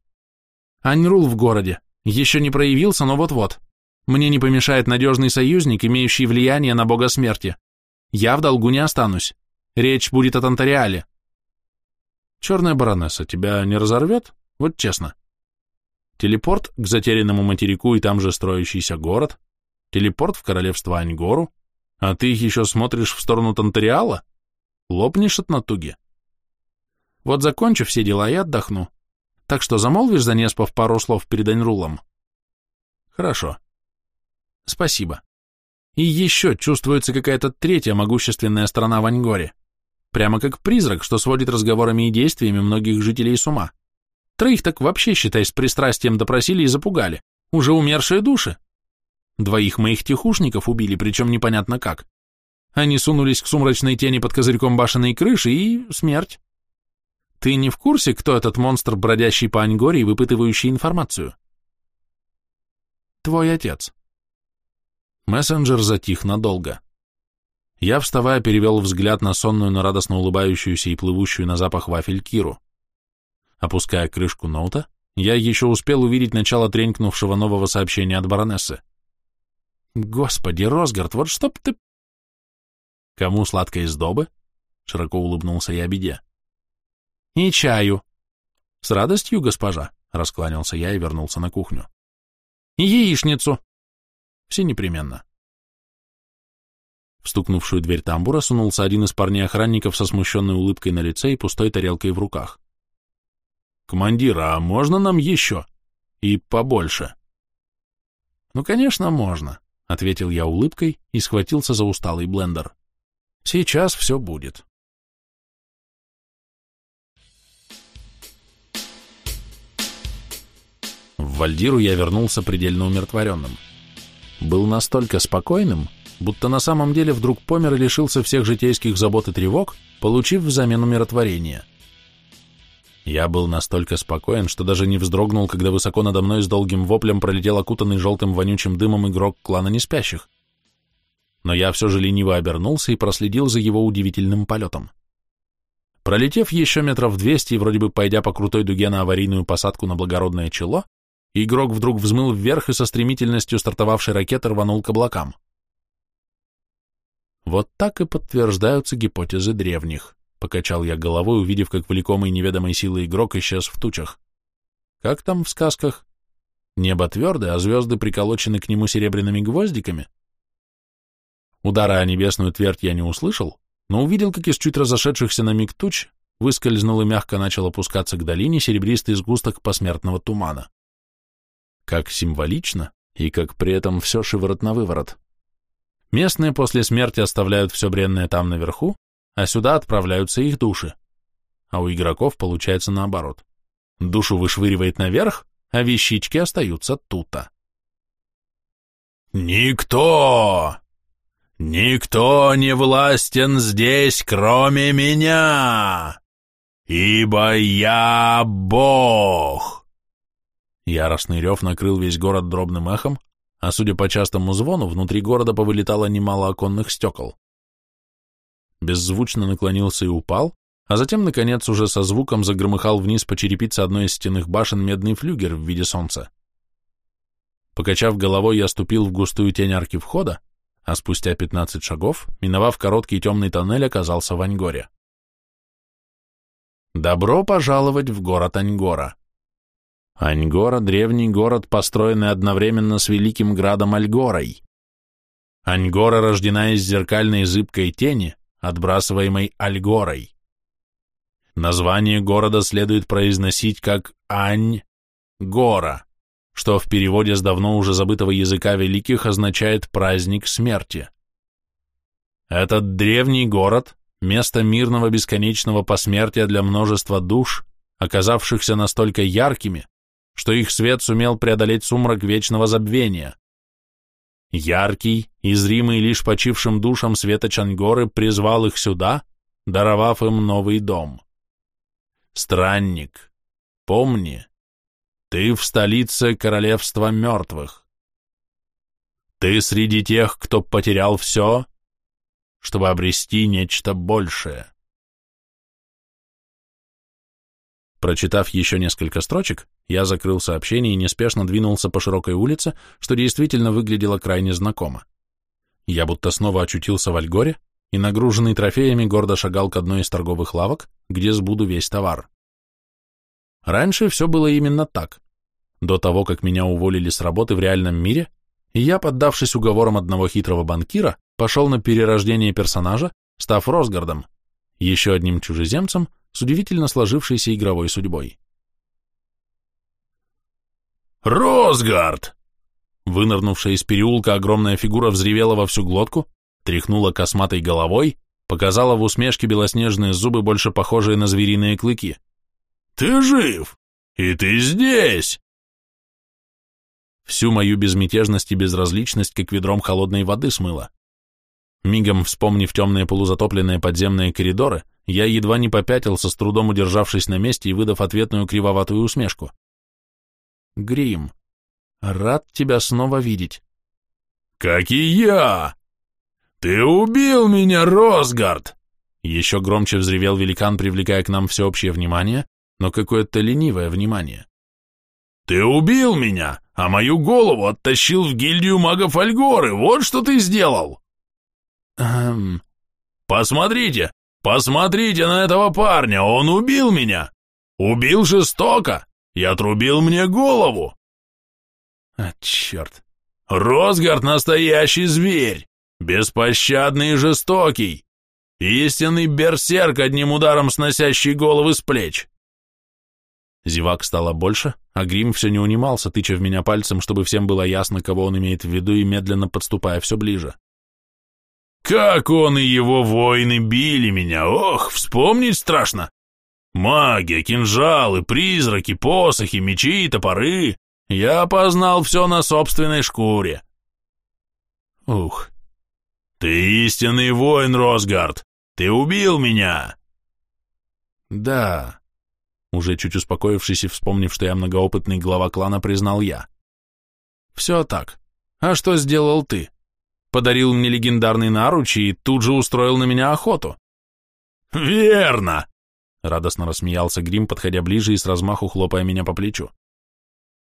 Аньрул в городе. Еще не проявился, но вот-вот. Мне не помешает надежный союзник, имеющий влияние на бога смерти. Я в долгу не останусь. Речь будет о Тантариале. Черная баронесса тебя не разорвет? Вот честно. Телепорт к затерянному материку и там же строящийся город, телепорт в королевство Аньгору, а ты еще смотришь в сторону Тантериала? Лопнешь от натуги. Вот закончу все дела и отдохну. Так что замолвишь за Неспов пару слов перед Аньрулом? Хорошо. Спасибо. И еще чувствуется какая-то третья могущественная страна в Аньгоре. Прямо как призрак, что сводит разговорами и действиями многих жителей с ума. Троих так вообще, считай, с пристрастием допросили и запугали. Уже умершие души. Двоих моих тихушников убили, причем непонятно как. Они сунулись к сумрачной тени под козырьком башенной крыши и... смерть. Ты не в курсе, кто этот монстр, бродящий по Аньгоре и выпытывающий информацию? Твой отец. Мессенджер затих надолго. Я, вставая, перевел взгляд на сонную, но радостно улыбающуюся и плывущую на запах вафель Киру. Опуская крышку ноута, я еще успел увидеть начало тренькнувшего нового сообщения от баронессы. «Господи, Росгард, вот чтоб ты...» «Кому сладкой сдобы?» — широко улыбнулся я беде. «И чаю». «С радостью, госпожа», — раскланялся я и вернулся на кухню. «И яичницу». «Все непременно». В стукнувшую дверь тамбура сунулся один из парней-охранников со смущенной улыбкой на лице и пустой тарелкой в руках. «Командир, а можно нам еще? И побольше?» «Ну, конечно, можно», — ответил я улыбкой и схватился за усталый блендер. «Сейчас все будет». В Вальдиру я вернулся предельно умиротворенным. Был настолько спокойным, будто на самом деле вдруг помер и лишился всех житейских забот и тревог, получив взамен умиротворение. Я был настолько спокоен, что даже не вздрогнул, когда высоко надо мной с долгим воплем пролетел окутанный желтым вонючим дымом игрок клана неспящих. Но я все же лениво обернулся и проследил за его удивительным полетом. Пролетев еще метров двести и вроде бы пойдя по крутой дуге на аварийную посадку на благородное чело, игрок вдруг взмыл вверх и со стремительностью стартовавшей ракеты рванул к облакам. Вот так и подтверждаются гипотезы древних, покачал я головой, увидев, как влекомый неведомой силой игрок исчез в тучах. Как там в сказках? Небо твердое, а звезды приколочены к нему серебряными гвоздиками? Удара о небесную твердь я не услышал, но увидел, как из чуть разошедшихся на миг туч выскользнул и мягко начал опускаться к долине серебристый сгусток посмертного тумана. Как символично и как при этом все шиворот на выворот. Местные после смерти оставляют все бренное там наверху, а сюда отправляются их души. А у игроков получается наоборот. Душу вышвыривает наверх, а вещички остаются тута. «Никто! Никто не властен здесь, кроме меня! Ибо я Бог!» Яростный рев накрыл весь город дробным эхом, а судя по частому звону, внутри города повылетало немало оконных стекол. Беззвучно наклонился и упал, а затем, наконец, уже со звуком загромыхал вниз по черепице одной из стенных башен медный флюгер в виде солнца. Покачав головой, я ступил в густую тень арки входа, а спустя пятнадцать шагов, миновав короткий темный тоннель, оказался в Аньгоре. Добро пожаловать в город Аньгора. Аньгора — древний город, построенный одновременно с великим градом Альгорой. Аньгора рождена из зеркальной зыбкой тени, отбрасываемой Альгорой. Название города следует произносить как Ань-Гора, что в переводе с давно уже забытого языка великих означает «праздник смерти». Этот древний город – место мирного бесконечного посмертия для множества душ, оказавшихся настолько яркими, что их свет сумел преодолеть сумрак вечного забвения. Яркий и зримый лишь почившим душам света Чангоры призвал их сюда, даровав им новый дом. Странник, помни, ты в столице королевства мертвых. Ты среди тех, кто потерял все, чтобы обрести нечто большее. Прочитав еще несколько строчек, я закрыл сообщение и неспешно двинулся по широкой улице, что действительно выглядело крайне знакомо. Я будто снова очутился в Альгоре, и, нагруженный трофеями, гордо шагал к одной из торговых лавок, где сбуду весь товар. Раньше все было именно так. До того, как меня уволили с работы в реальном мире, я, поддавшись уговорам одного хитрого банкира, пошел на перерождение персонажа, став Росгардом, еще одним чужеземцем с удивительно сложившейся игровой судьбой. «Росгард!» Вынырнувшая из переулка огромная фигура взревела во всю глотку, тряхнула косматой головой, показала в усмешке белоснежные зубы, больше похожие на звериные клыки. «Ты жив! И ты здесь!» Всю мою безмятежность и безразличность как ведром холодной воды смыло. Мигом вспомнив темные полузатопленные подземные коридоры, я едва не попятился, с трудом удержавшись на месте и выдав ответную кривоватую усмешку. «Грим, рад тебя снова видеть». «Как и я!» «Ты убил меня, Росгард!» Еще громче взревел великан, привлекая к нам всеобщее внимание, но какое-то ленивое внимание. «Ты убил меня, а мою голову оттащил в гильдию магов Альгоры, вот что ты сделал!» «Эм...» «Посмотрите, посмотрите на этого парня, он убил меня! Убил жестоко и отрубил мне голову!» «А, черт!» «Росгард настоящий зверь! беспощадный и жестокий, истинный берсерк, одним ударом сносящий головы с плеч. Зевак стало больше, а Грим все не унимался, тыча в меня пальцем, чтобы всем было ясно, кого он имеет в виду, и медленно подступая все ближе. «Как он и его воины били меня! Ох, вспомнить страшно! Магия, кинжалы, призраки, посохи, мечи топоры! Я познал все на собственной шкуре!» Ух, «Ты истинный воин, Росгард! Ты убил меня!» «Да», — уже чуть успокоившись и вспомнив, что я многоопытный глава клана, признал я. «Все так. А что сделал ты? Подарил мне легендарный наруч и тут же устроил на меня охоту». «Верно! Радостно рассмеялся Грим, подходя ближе и с размаху хлопая меня по плечу.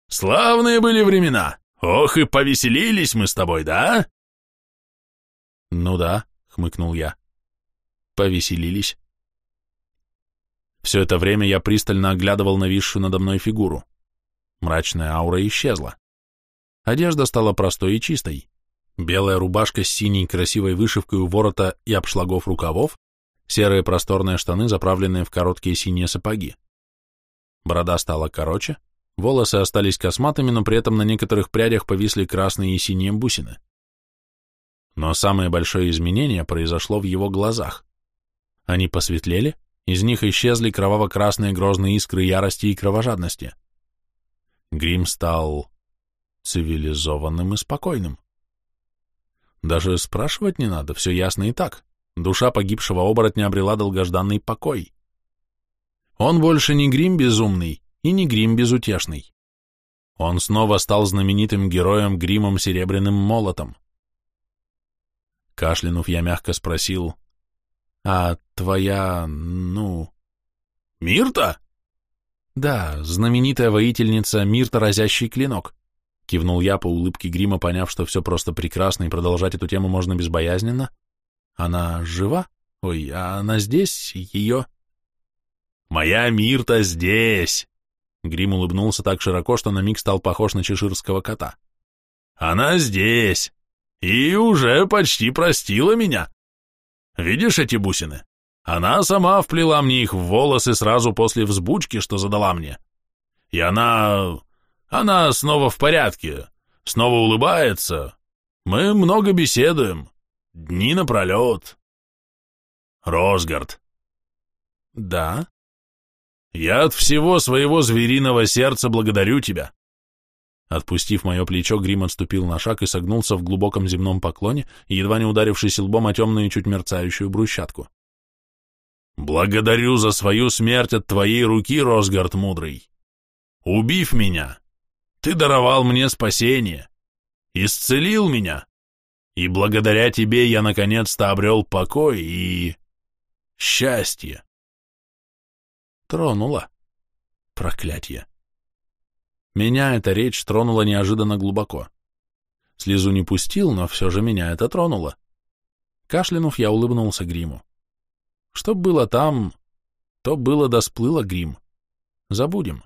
«Славные были времена! Ох, и повеселились мы с тобой, да?»
«Ну да», — хмыкнул я. «Повеселились». Все это время я пристально оглядывал нависшую надо мной фигуру. Мрачная аура исчезла. Одежда стала простой и чистой. Белая рубашка с синей красивой вышивкой у ворота и обшлагов рукавов, серые просторные штаны, заправленные в короткие синие сапоги. Борода стала короче, волосы остались косматыми, но при этом на некоторых прядях повисли красные и синие бусины. Но самое большое изменение произошло в его глазах. Они посветлели, из них исчезли кроваво-красные грозные искры ярости и кровожадности. Грим стал цивилизованным и спокойным. Даже спрашивать не надо, все ясно и так. Душа погибшего оборотня обрела долгожданный покой. Он больше не грим безумный и не грим безутешный. Он снова стал знаменитым героем гримом Серебряным Молотом. Кашлянув, я мягко спросил, «А твоя, ну...»
«Мирта?»
«Да, знаменитая воительница Мирта Разящий Клинок», — кивнул я по улыбке грима, поняв, что все просто прекрасно и продолжать эту тему можно безбоязненно. Она жива? Ой, а она здесь? Ее...
Моя Мирта здесь! Грим улыбнулся так широко, что на миг стал похож на чеширского кота. Она здесь! И уже почти простила меня. Видишь эти бусины? Она сама вплела мне их в волосы сразу после взбучки, что задала мне. И она... она снова в порядке, снова улыбается. Мы много беседуем. Дни напролет. Росгард.
Да?
Я от всего своего звериного сердца благодарю тебя.
Отпустив мое плечо, Грим отступил на шаг и согнулся в глубоком земном поклоне, едва не ударившись лбом о темную чуть мерцающую брусчатку.
«Благодарю за свою смерть от твоей руки, Росгард Мудрый. Убив меня, ты даровал мне спасение, исцелил меня, и благодаря тебе я наконец-то обрел покой и... счастье.
Тронула. Проклятье. Меня эта речь тронула неожиданно глубоко. Слезу не пустил, но все же меня это тронуло. Кашлянув, я улыбнулся гриму. Что было там, то было да сплыло грим. Забудем.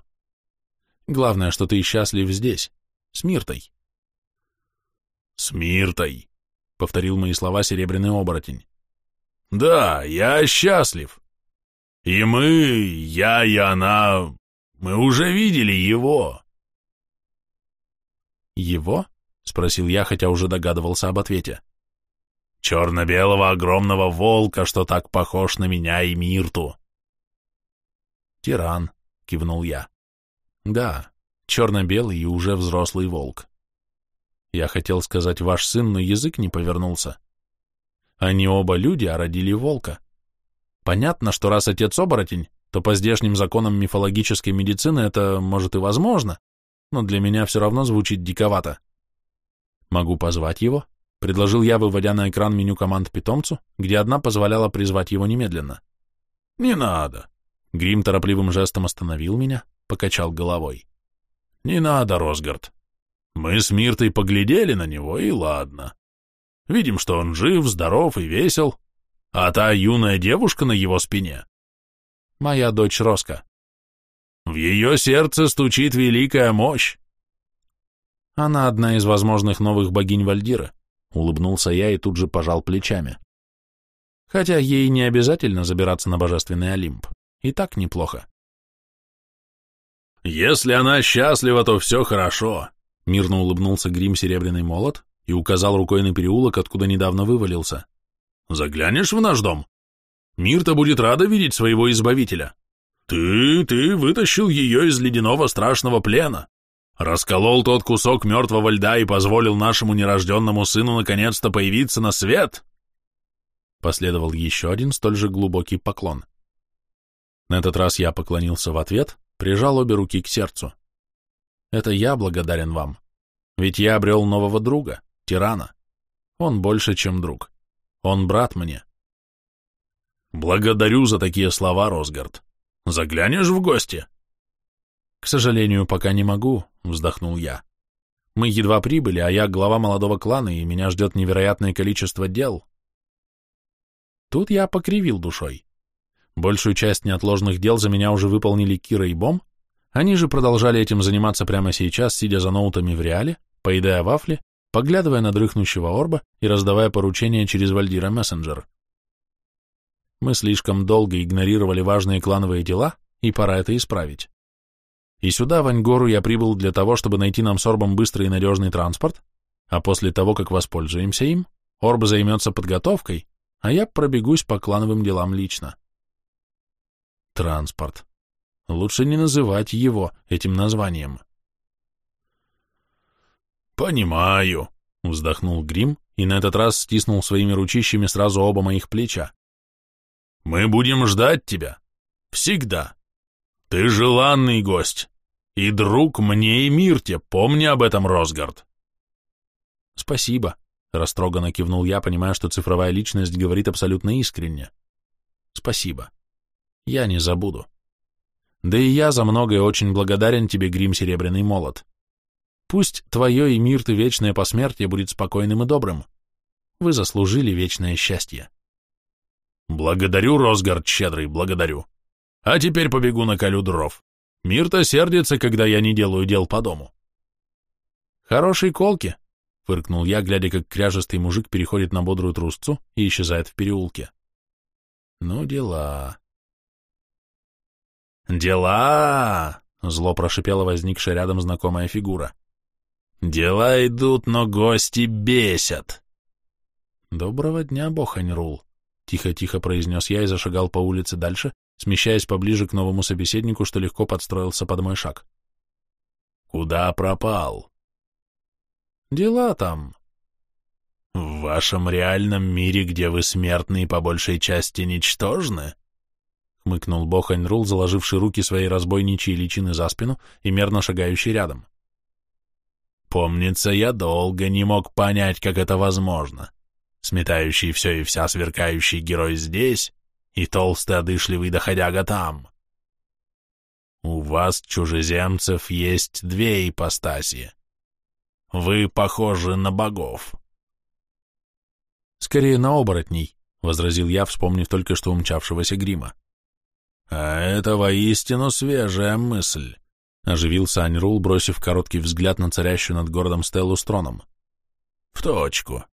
Главное, что ты счастлив здесь, с Миртой.
С Миртой, —
повторил мои слова серебряный оборотень.
«Да, я счастлив. И мы, я и она, мы уже видели его».
«Его?» — спросил я, хотя уже догадывался об ответе.
«Черно-белого огромного волка, что так похож на меня и Мирту».
«Тиран», — кивнул я. «Да, черно-белый и уже взрослый волк». Я хотел сказать ваш сын, но язык не повернулся. Они оба люди, а родили волка. Понятно, что раз отец оборотень, то по здешним законам мифологической медицины это, может, и возможно, но для меня все равно звучит диковато. Могу позвать его? Предложил я, выводя на экран меню команд питомцу, где одна позволяла призвать его немедленно.
Не надо.
Грим торопливым жестом остановил меня, покачал головой.
Не надо, Росгард. Мы с Миртой поглядели на него, и ладно. Видим, что он жив, здоров и весел. А та юная девушка на его спине —
моя дочь Роска.
В ее сердце стучит великая мощь.
Она одна из возможных новых богинь Вальдира, — улыбнулся я и тут же пожал плечами. Хотя ей не обязательно забираться на божественный Олимп. И так неплохо.
Если она счастлива, то все хорошо.
Мирно улыбнулся грим Серебряный Молот и указал рукой на переулок, откуда недавно вывалился.
«Заглянешь в наш дом? Мирта будет рада видеть своего избавителя. Ты, ты вытащил ее из ледяного страшного плена, расколол тот кусок мертвого льда и позволил нашему нерожденному сыну наконец-то появиться на свет».
Последовал еще один столь же глубокий поклон. На этот раз я поклонился в ответ, прижал обе руки к сердцу. Это я благодарен вам. Ведь я обрел нового друга, тирана. Он больше, чем друг. Он брат мне.
Благодарю за такие слова, Росгард.
Заглянешь в гости?»
«К сожалению, пока не могу», — вздохнул я. «Мы едва прибыли, а я глава молодого клана, и меня ждет невероятное количество дел». Тут я покривил душой. Большую часть неотложных дел за меня уже выполнили Кира и Бом, они же продолжали этим заниматься прямо сейчас, сидя за ноутами в реале, поедая вафли, поглядывая на дрыхнущего орба и раздавая поручения через Вальдира Мессенджер. Мы слишком долго игнорировали важные клановые дела, и пора это исправить. И сюда, в Аньгору, я прибыл для того, чтобы найти нам с Орбом быстрый и надежный транспорт, а после того, как воспользуемся им, Орб займется подготовкой, а я пробегусь по клановым делам лично. Транспорт. Лучше не называть его этим названием.
«Понимаю», — вздохнул Грим и на этот раз стиснул своими ручищами сразу оба моих плеча. «Мы будем ждать тебя. Всегда. Ты желанный гость. И друг мне и Мирте, помни об этом, Росгард».
«Спасибо», — растроганно кивнул я, понимая, что цифровая личность говорит абсолютно искренне. «Спасибо. Я не забуду. Да и я за многое очень благодарен тебе, Грим Серебряный Молот. Пусть твое и мир ты вечное посмертие будет спокойным и добрым. Вы заслужили вечное счастье.
Благодарю, Росгард щедрый, благодарю. А теперь побегу на колю дров. Мир-то сердится, когда я не делаю дел по дому.
Хорошие колки, фыркнул я, глядя, как кряжестый мужик переходит на бодрую трусцу и исчезает в переулке. Ну, дела.
Дела! Зло прошипела возникшая рядом знакомая фигура. Дела идут, но гости бесят.
Доброго дня, Боханьрул, тихо-тихо произнес я и зашагал по улице дальше, смещаясь поближе к новому собеседнику, что легко подстроился под мой шаг.
Куда пропал?
Дела там.
В вашем реальном мире, где вы смертные по большей части ничтожны? Хмыкнул Боханьрул, заложивший руки своей разбойничьей личины за спину и мерно шагающий рядом. — Помнится, я долго не мог понять, как это возможно. Сметающий все и вся сверкающий герой здесь и толстый одышливый доходяга там. У вас, чужеземцев, есть две ипостаси. Вы похожи на богов.
Скорее на оборотней, — возразил я, вспомнив только что умчавшегося грима.
А это воистину свежая мысль.
Оживился Аньрул, бросив короткий взгляд на царящую над городом Стеллу с троном.
В точку.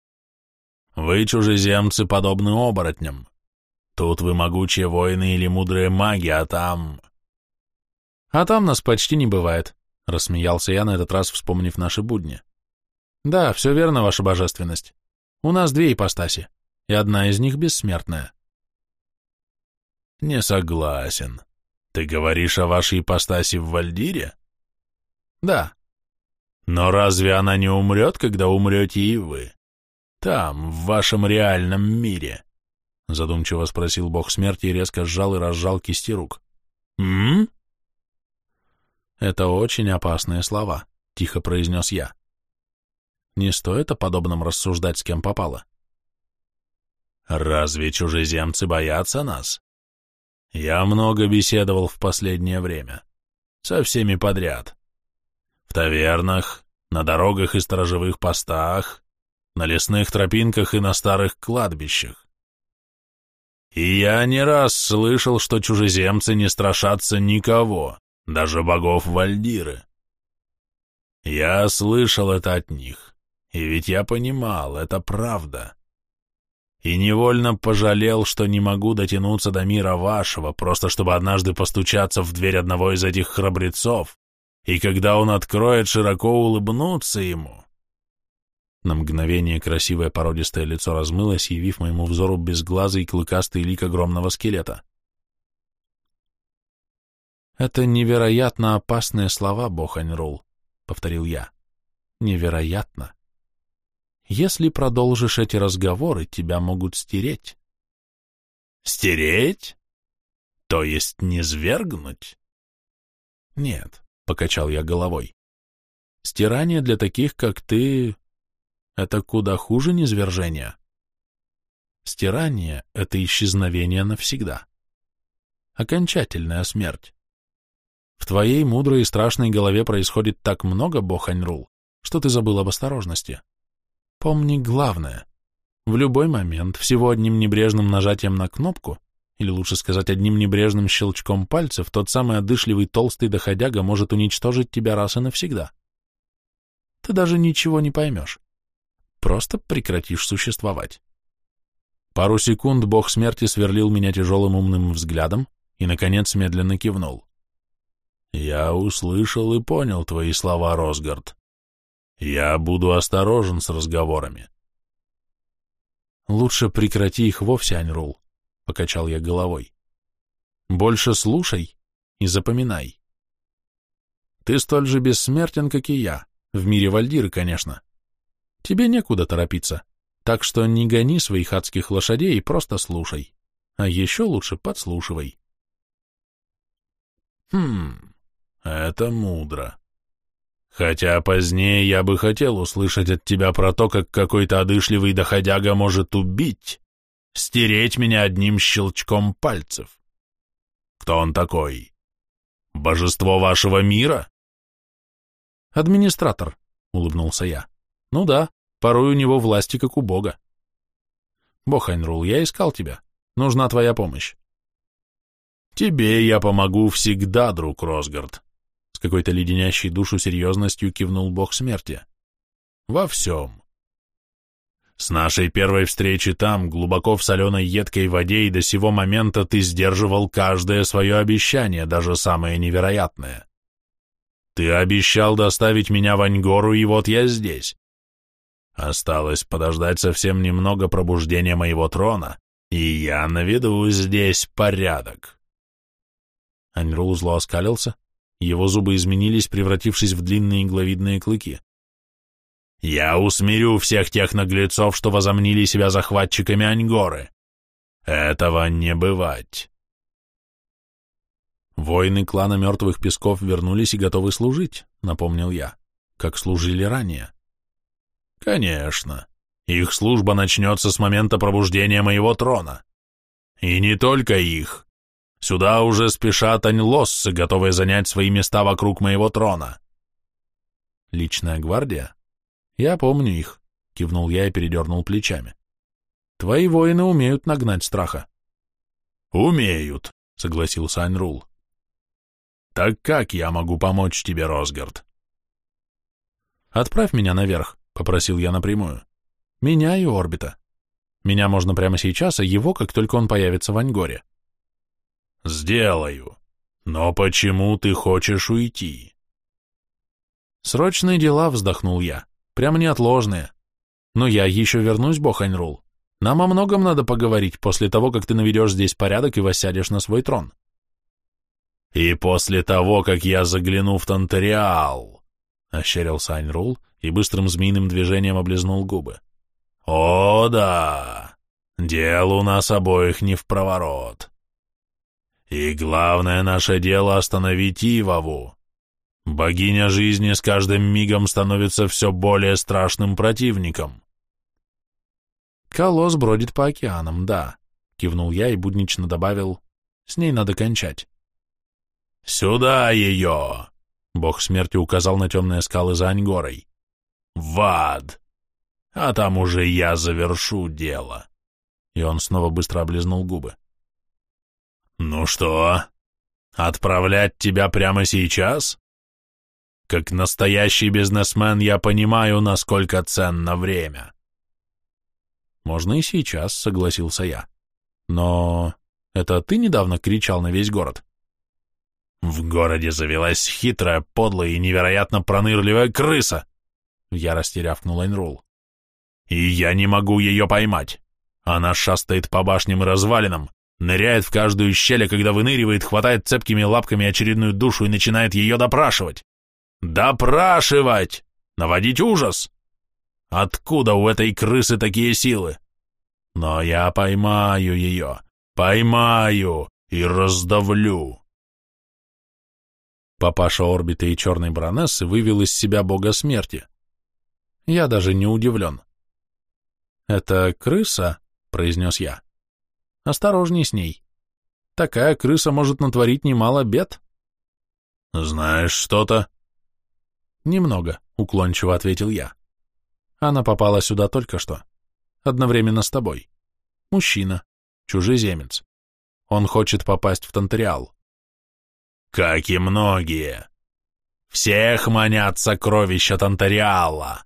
Вы, чужеземцы, подобны оборотням. Тут вы могучие воины или мудрые маги, а там...
А там нас почти не бывает, рассмеялся я на этот раз, вспомнив наши будни. Да, все верно, ваша божественность. У нас две ипостаси, и одна из них бессмертная.
Не согласен. Ты говоришь о вашей ипостаси в Вальдире?
Да.
Но разве она не умрет, когда умрете и вы? Там, в вашем реальном мире? Задумчиво спросил бог смерти и резко сжал и разжал кисти рук. М?
Это очень опасные слова, тихо произнес я. Не стоит о подобном рассуждать с кем попало.
Разве чужеземцы боятся нас? Я много беседовал в последнее время. Со всеми подряд. В тавернах, на дорогах и сторожевых постах, на лесных тропинках и на старых кладбищах. И я не раз слышал, что чужеземцы не страшатся никого, даже богов Вальдиры. Я слышал это от них, и ведь я понимал, это правда и невольно пожалел, что не могу дотянуться до мира вашего, просто чтобы однажды постучаться в дверь одного из этих храбрецов, и когда он откроет, широко улыбнуться ему.
На мгновение красивое породистое лицо размылось, явив моему взору безглазый клыкастый лик огромного скелета. «Это невероятно опасные слова, Боханьрул», — повторил я. «Невероятно». Если продолжишь эти разговоры, тебя могут стереть.
Стереть? То есть не свергнуть?
Нет, покачал я головой. Стирание для таких, как ты, это куда хуже низвержения. Стирание — это исчезновение навсегда.
окончательная смерть. В твоей мудрой и страшной голове происходит так много, Боханьрул, что ты забыл об осторожности. Помни главное. В любой момент, всего одним небрежным нажатием на кнопку, или лучше сказать, одним небрежным щелчком пальцев, тот самый одышливый толстый доходяга может уничтожить тебя раз и навсегда. Ты даже ничего не поймешь. Просто прекратишь существовать. Пару секунд бог смерти сверлил меня тяжелым умным взглядом и, наконец, медленно кивнул. «Я услышал и понял твои слова, Росгард. Я буду осторожен с разговорами». «Лучше прекрати их вовсе, Аньрул», — покачал я головой. «Больше слушай и запоминай. Ты столь же бессмертен, как и я, в мире Вальдиры, конечно. Тебе некуда торопиться, так что не гони своих адских лошадей и просто слушай, а еще лучше подслушивай».
«Хм...» Это мудро. Хотя позднее я бы хотел услышать от тебя про то, как какой-то одышливый доходяга может убить, стереть меня одним щелчком пальцев. Кто он такой? Божество вашего мира?
Администратор, улыбнулся я. Ну да, порой у него власти как у бога. Бохайнрул, я искал тебя. Нужна твоя помощь.
Тебе я помогу всегда, друг Росгард какой-то леденящей душу серьезностью кивнул бог смерти. Во всем. С нашей первой встречи там, глубоко в соленой едкой воде, и до сего момента ты сдерживал каждое свое обещание, даже самое невероятное. Ты обещал доставить меня в Аньгору, и вот я здесь. Осталось подождать совсем немного пробуждения моего трона, и я наведу здесь порядок.
Аньрул зло оскалился, его зубы изменились, превратившись в длинные игловидные клыки.
«Я усмирю всех тех наглецов, что возомнили себя захватчиками Аньгоры. Этого не бывать».
«Воины клана Мертвых Песков вернулись и готовы служить», — напомнил я, — «как служили ранее».
«Конечно. Их служба начнется с момента пробуждения моего трона. И не только их. Сюда уже спешат аньлоссы, готовые занять свои места вокруг моего трона.
Личная гвардия? Я помню их, кивнул я и передернул плечами. Твои воины умеют нагнать страха.
Умеют, согласился Аньрул. Так как я могу помочь тебе, Росгард?
Отправь меня наверх, попросил я напрямую. Меня и орбита. Меня можно прямо сейчас, а его, как только он появится в Аньгоре.
«Сделаю. Но почему ты хочешь уйти?»
«Срочные дела», — вздохнул я. «Прям неотложные. Но я еще вернусь, Боханьрул. Нам о многом надо поговорить после того, как ты наведешь здесь порядок и воссядешь на свой трон».
«И после того, как я загляну в Тантериал», — ощерился Айнрул и быстрым змеиным движением облизнул губы. «О, да! Дело у нас обоих не в проворот. И главное наше дело остановить Ивову. Богиня жизни с каждым мигом становится все более страшным противником.
Колосс бродит по океанам, да, кивнул я и буднично добавил, с ней надо кончать.
Сюда ее! Бог смерти указал на темные скалы за Аньгорой. В ад! А там уже я завершу дело.
И он снова быстро облизнул губы.
«Ну что, отправлять тебя прямо сейчас?» «Как настоящий бизнесмен я понимаю, насколько ценно время».
«Можно и сейчас», — согласился я. «Но это ты недавно кричал на весь город?»
«В городе завелась хитрая, подлая и невероятно пронырливая крыса!» В ярости рявкнул Эйнрул. «И я не могу ее поймать. Она шастает по башням и развалинам, Ныряет в каждую щель, а когда выныривает, хватает цепкими лапками очередную душу и начинает ее допрашивать. Допрашивать! Наводить ужас! Откуда у этой крысы такие силы? Но я поймаю ее, поймаю и раздавлю.
Папаша орбиты и черной баронессы вывел из себя бога смерти. Я даже не удивлен. «Это крыса?» — произнес я. Осторожней с ней. Такая крыса может натворить немало бед.
Знаешь что-то?
Немного, уклончиво ответил я. Она попала сюда только что. Одновременно с тобой. Мужчина, чужеземец. Он хочет попасть в Тантериал.
Как и многие. Всех манят сокровища Тантериала.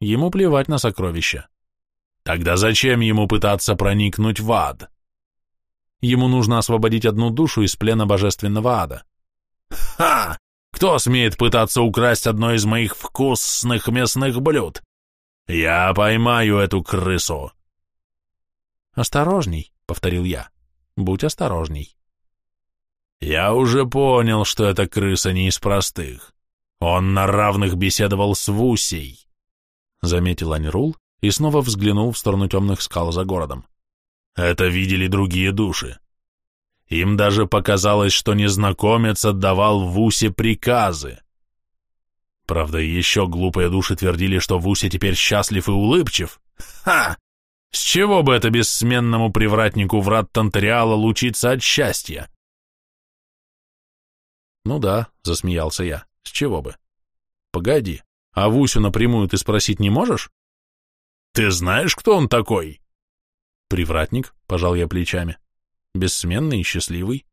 Ему плевать на сокровища.
Тогда зачем ему пытаться проникнуть в ад?
Ему нужно освободить одну душу из плена божественного ада.
Ха! Кто смеет пытаться украсть одно из моих вкусных мясных блюд? Я поймаю эту крысу.
Осторожней, повторил я. Будь осторожней.
Я уже понял, что эта крыса не из простых. Он на равных беседовал с Вусей, заметил Анирул и снова взглянул в сторону темных скал за городом. Это видели другие души. Им даже показалось, что незнакомец отдавал Вусе приказы. Правда, еще глупые души твердили, что Вуся теперь счастлив и улыбчив. Ха! С чего бы это бессменному привратнику врат Тантериала лучиться от счастья?
Ну да, засмеялся я, с чего бы? Погоди, а Вусю напрямую ты спросить не можешь?
Ты знаешь, кто он такой?
Привратник, пожал я плечами. Бессменный и счастливый.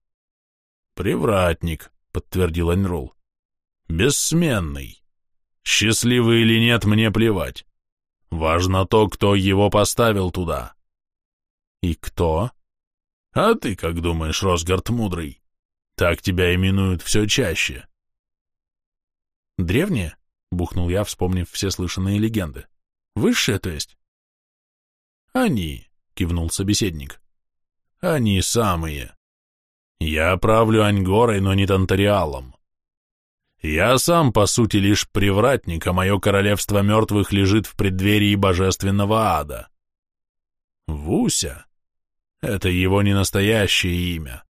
Привратник, подтвердил Аньрул. Бессменный. Счастливый или нет, мне плевать. Важно то, кто его поставил туда.
И кто?
А ты как думаешь, Росгард Мудрый? Так тебя именуют все чаще.
Древние? Бухнул я, вспомнив все слышанные легенды. Высшие, то есть?
Они, кивнул собеседник. Они самые. Я правлю Аньгорой, но не Тантариалом. Я сам, по сути, лишь привратник, а мое королевство мертвых лежит в преддверии божественного ада. Вуся — это его не настоящее имя.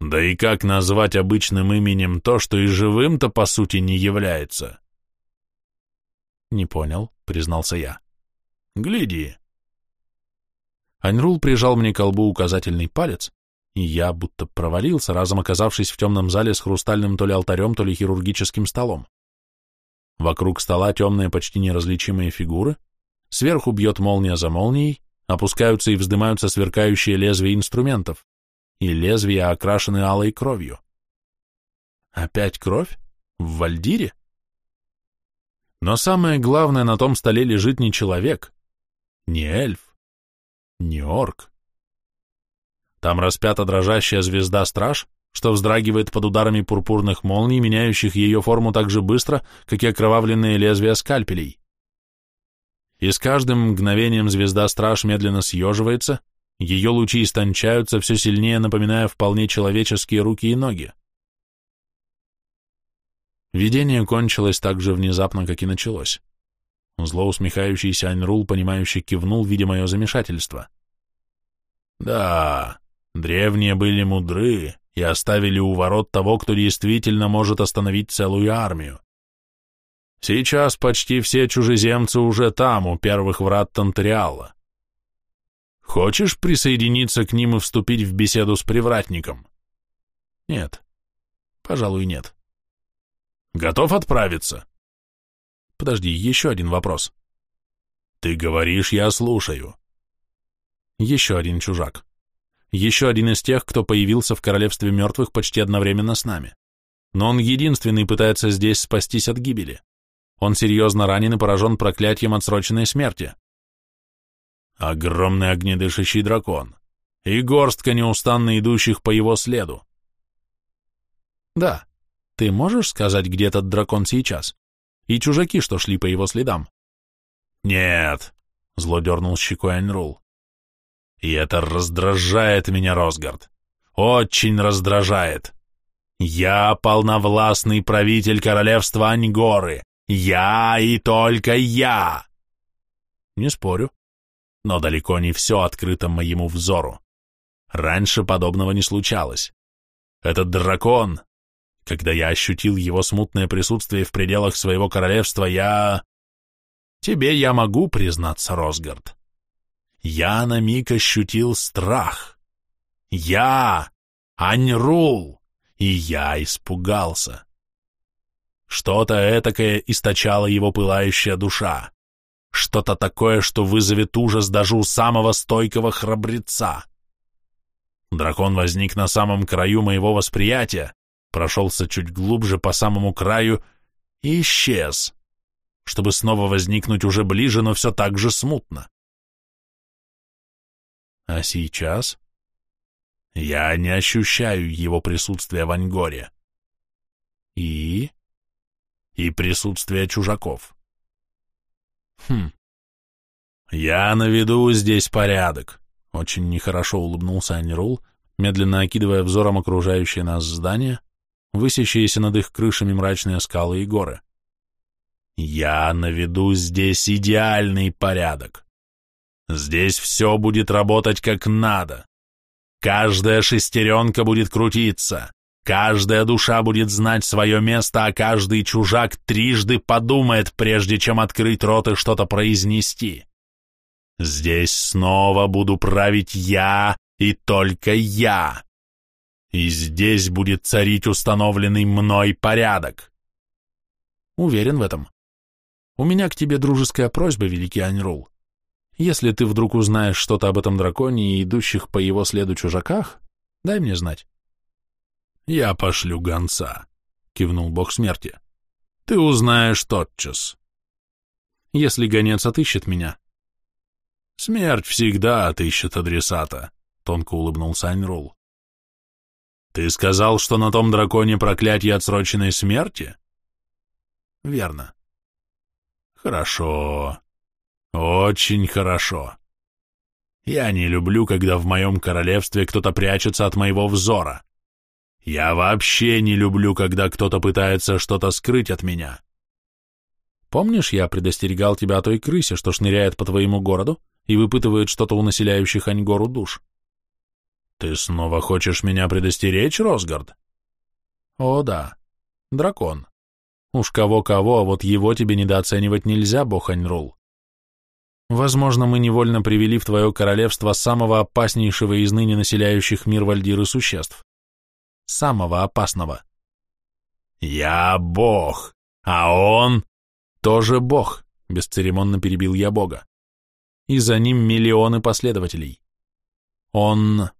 Да и как назвать обычным именем то, что и живым-то, по сути, не является?
Не понял, признался я.
Гляди.
Аньрул прижал мне к колбу указательный палец, и я будто провалился, разом оказавшись в темном зале с хрустальным то ли алтарем, то ли хирургическим столом. Вокруг стола темные, почти неразличимые фигуры, сверху бьет молния за молнией, опускаются и вздымаются сверкающие лезвия инструментов, и лезвия окрашены алой кровью. Опять кровь? В Вальдире? Но самое главное, на том столе лежит не человек, не эльф, не орк. Там распята дрожащая звезда-страж, что вздрагивает под ударами пурпурных молний, меняющих ее форму так же быстро, как и окровавленные лезвия скальпелей. И с каждым мгновением звезда-страж медленно съеживается, ее лучи истончаются, все сильнее напоминая вполне человеческие руки и ноги. Видение кончилось так же внезапно, как и началось. Зло усмехающийся Айнрул, понимающий, кивнул, видя мое замешательство.
«Да, Древние были мудры и оставили у ворот того, кто действительно может остановить целую армию. Сейчас почти все чужеземцы уже там, у первых врат Тантриала. Хочешь присоединиться к ним и вступить в беседу с привратником?
Нет. Пожалуй, нет.
Готов отправиться?
Подожди, еще один вопрос.
Ты говоришь, я слушаю.
Еще один чужак. Еще один из тех, кто появился в королевстве мертвых почти одновременно с нами. Но он единственный пытается здесь спастись от гибели. Он серьезно ранен и поражен проклятием отсроченной смерти.
Огромный огнедышащий дракон. И горстка неустанно идущих по его следу.
Да. Ты можешь сказать, где этот дракон сейчас? И чужаки, что шли по его следам?
Нет, зло дернул щекой Айнрул. И это раздражает меня, Росгард. Очень раздражает. Я полновластный правитель королевства Аньгоры. Я и только я.
Не спорю.
Но далеко не все открыто моему взору. Раньше подобного не случалось. Этот дракон, когда я ощутил его смутное присутствие в пределах своего королевства, я... Тебе я могу признаться, Росгард я на миг ощутил страх.
Я! Аньрул! И я испугался. Что-то этакое источала его пылающая душа. Что-то такое, что вызовет ужас даже у самого стойкого храбреца. Дракон возник на самом краю моего восприятия, прошелся чуть глубже по самому краю и исчез, чтобы снова возникнуть уже ближе, но все так же смутно. А сейчас я не ощущаю его присутствия в Аньгоре. И... и присутствия чужаков. Хм. Я наведу здесь порядок. Очень нехорошо улыбнулся Анирул, медленно окидывая взором окружающее нас здание, высящиеся над их крышами мрачные скалы и горы. Я наведу здесь идеальный порядок. Здесь все будет работать как надо. Каждая шестеренка будет крутиться. Каждая душа будет знать свое место, а каждый чужак трижды подумает, прежде чем открыть рот и что-то произнести. Здесь снова буду править я и только я. И здесь будет царить установленный мной порядок. Уверен в этом. У меня к тебе дружеская просьба, великий Аньрул. Если ты вдруг узнаешь что-то об этом драконе и идущих по его следу чужаках, дай мне знать. Я пошлю гонца, кивнул бог смерти. Ты узнаешь тотчас. Если гонец отыщет меня. Смерть всегда отыщет адресата, тонко улыбнулся Айнрул. Ты сказал, что на том драконе проклятие отсроченной смерти? Верно. Хорошо. Очень хорошо. Я не люблю, когда в моем королевстве кто-то прячется от моего взора. Я вообще не люблю, когда кто-то пытается что-то скрыть от меня. Помнишь, я предостерегал тебя о той крысе, что шныряет по твоему городу и выпытывает что-то у населяющих Аньгору душ? Ты снова хочешь меня предостеречь, Росгард? О, да. Дракон. Уж кого-кого, а вот его тебе недооценивать нельзя, бог Аньрул. Возможно, мы невольно привели в твое королевство самого опаснейшего из ныне населяющих мир Вальдиры существ. Самого опасного. Я бог, а он тоже бог, бесцеремонно перебил я бога. И за ним миллионы последователей. Он...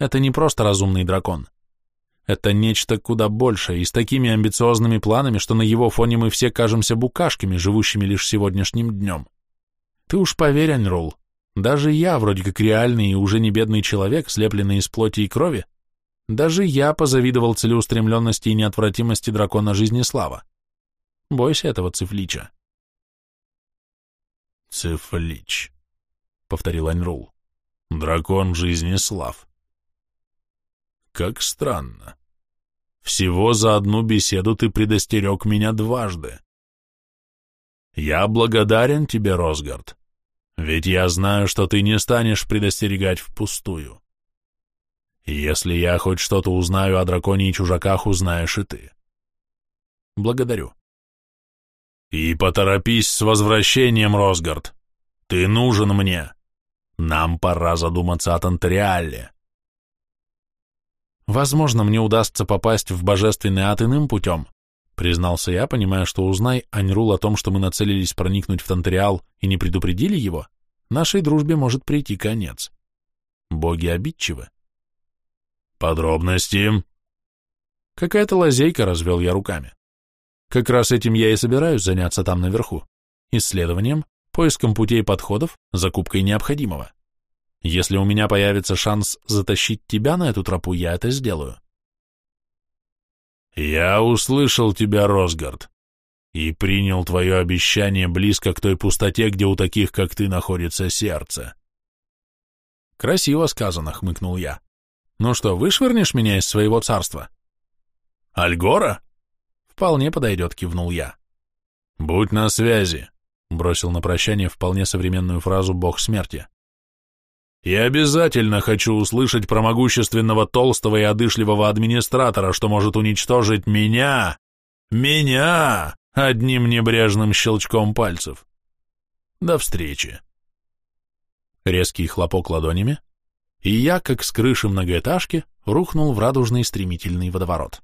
Это не просто разумный дракон. Это нечто куда большее и с такими амбициозными планами, что на его фоне мы все кажемся букашками, живущими лишь сегодняшним днем. Ты уж поверь, Аньрол, даже я, вроде как реальный и уже не бедный человек, слепленный из плоти и крови, даже я позавидовал целеустремленности и неотвратимости дракона жизни слава. Бойся этого цифлича. Цифлич, повторил Аньрул. Дракон жизни слав. Как странно. Всего за одну беседу ты предостерег меня дважды. Я благодарен тебе, Росгард, ведь я знаю, что ты не станешь предостерегать впустую. Если я хоть что-то узнаю о драконе и чужаках, узнаешь и ты. Благодарю. И поторопись с возвращением, Росгард. Ты нужен мне. Нам пора задуматься о Тантериале. Возможно, мне удастся попасть в божественный ад иным путем, признался я, понимая, что узнай Аньрул о том, что мы нацелились проникнуть в Тантериал и не предупредили его, нашей дружбе может прийти конец. Боги обидчивы. Подробности. Какая-то лазейка, развел я руками. Как раз этим я и собираюсь заняться там наверху. Исследованием, поиском путей подходов, закупкой необходимого. Если у меня появится шанс затащить тебя на эту тропу, я это сделаю. Я услышал тебя, Росгард, и принял твое обещание близко к той пустоте, где у таких, как ты, находится сердце. Красиво сказано, хмыкнул я. Ну что, вышвырнешь меня из своего царства? Альгора? Вполне подойдет, кивнул я. Будь на связи, бросил на прощание вполне современную фразу «Бог смерти». И обязательно хочу услышать про могущественного толстого и одышливого администратора, что может уничтожить меня, меня, одним небрежным щелчком пальцев. До встречи. Резкий хлопок ладонями, и я, как с крыши многоэтажки, рухнул в радужный стремительный водоворот.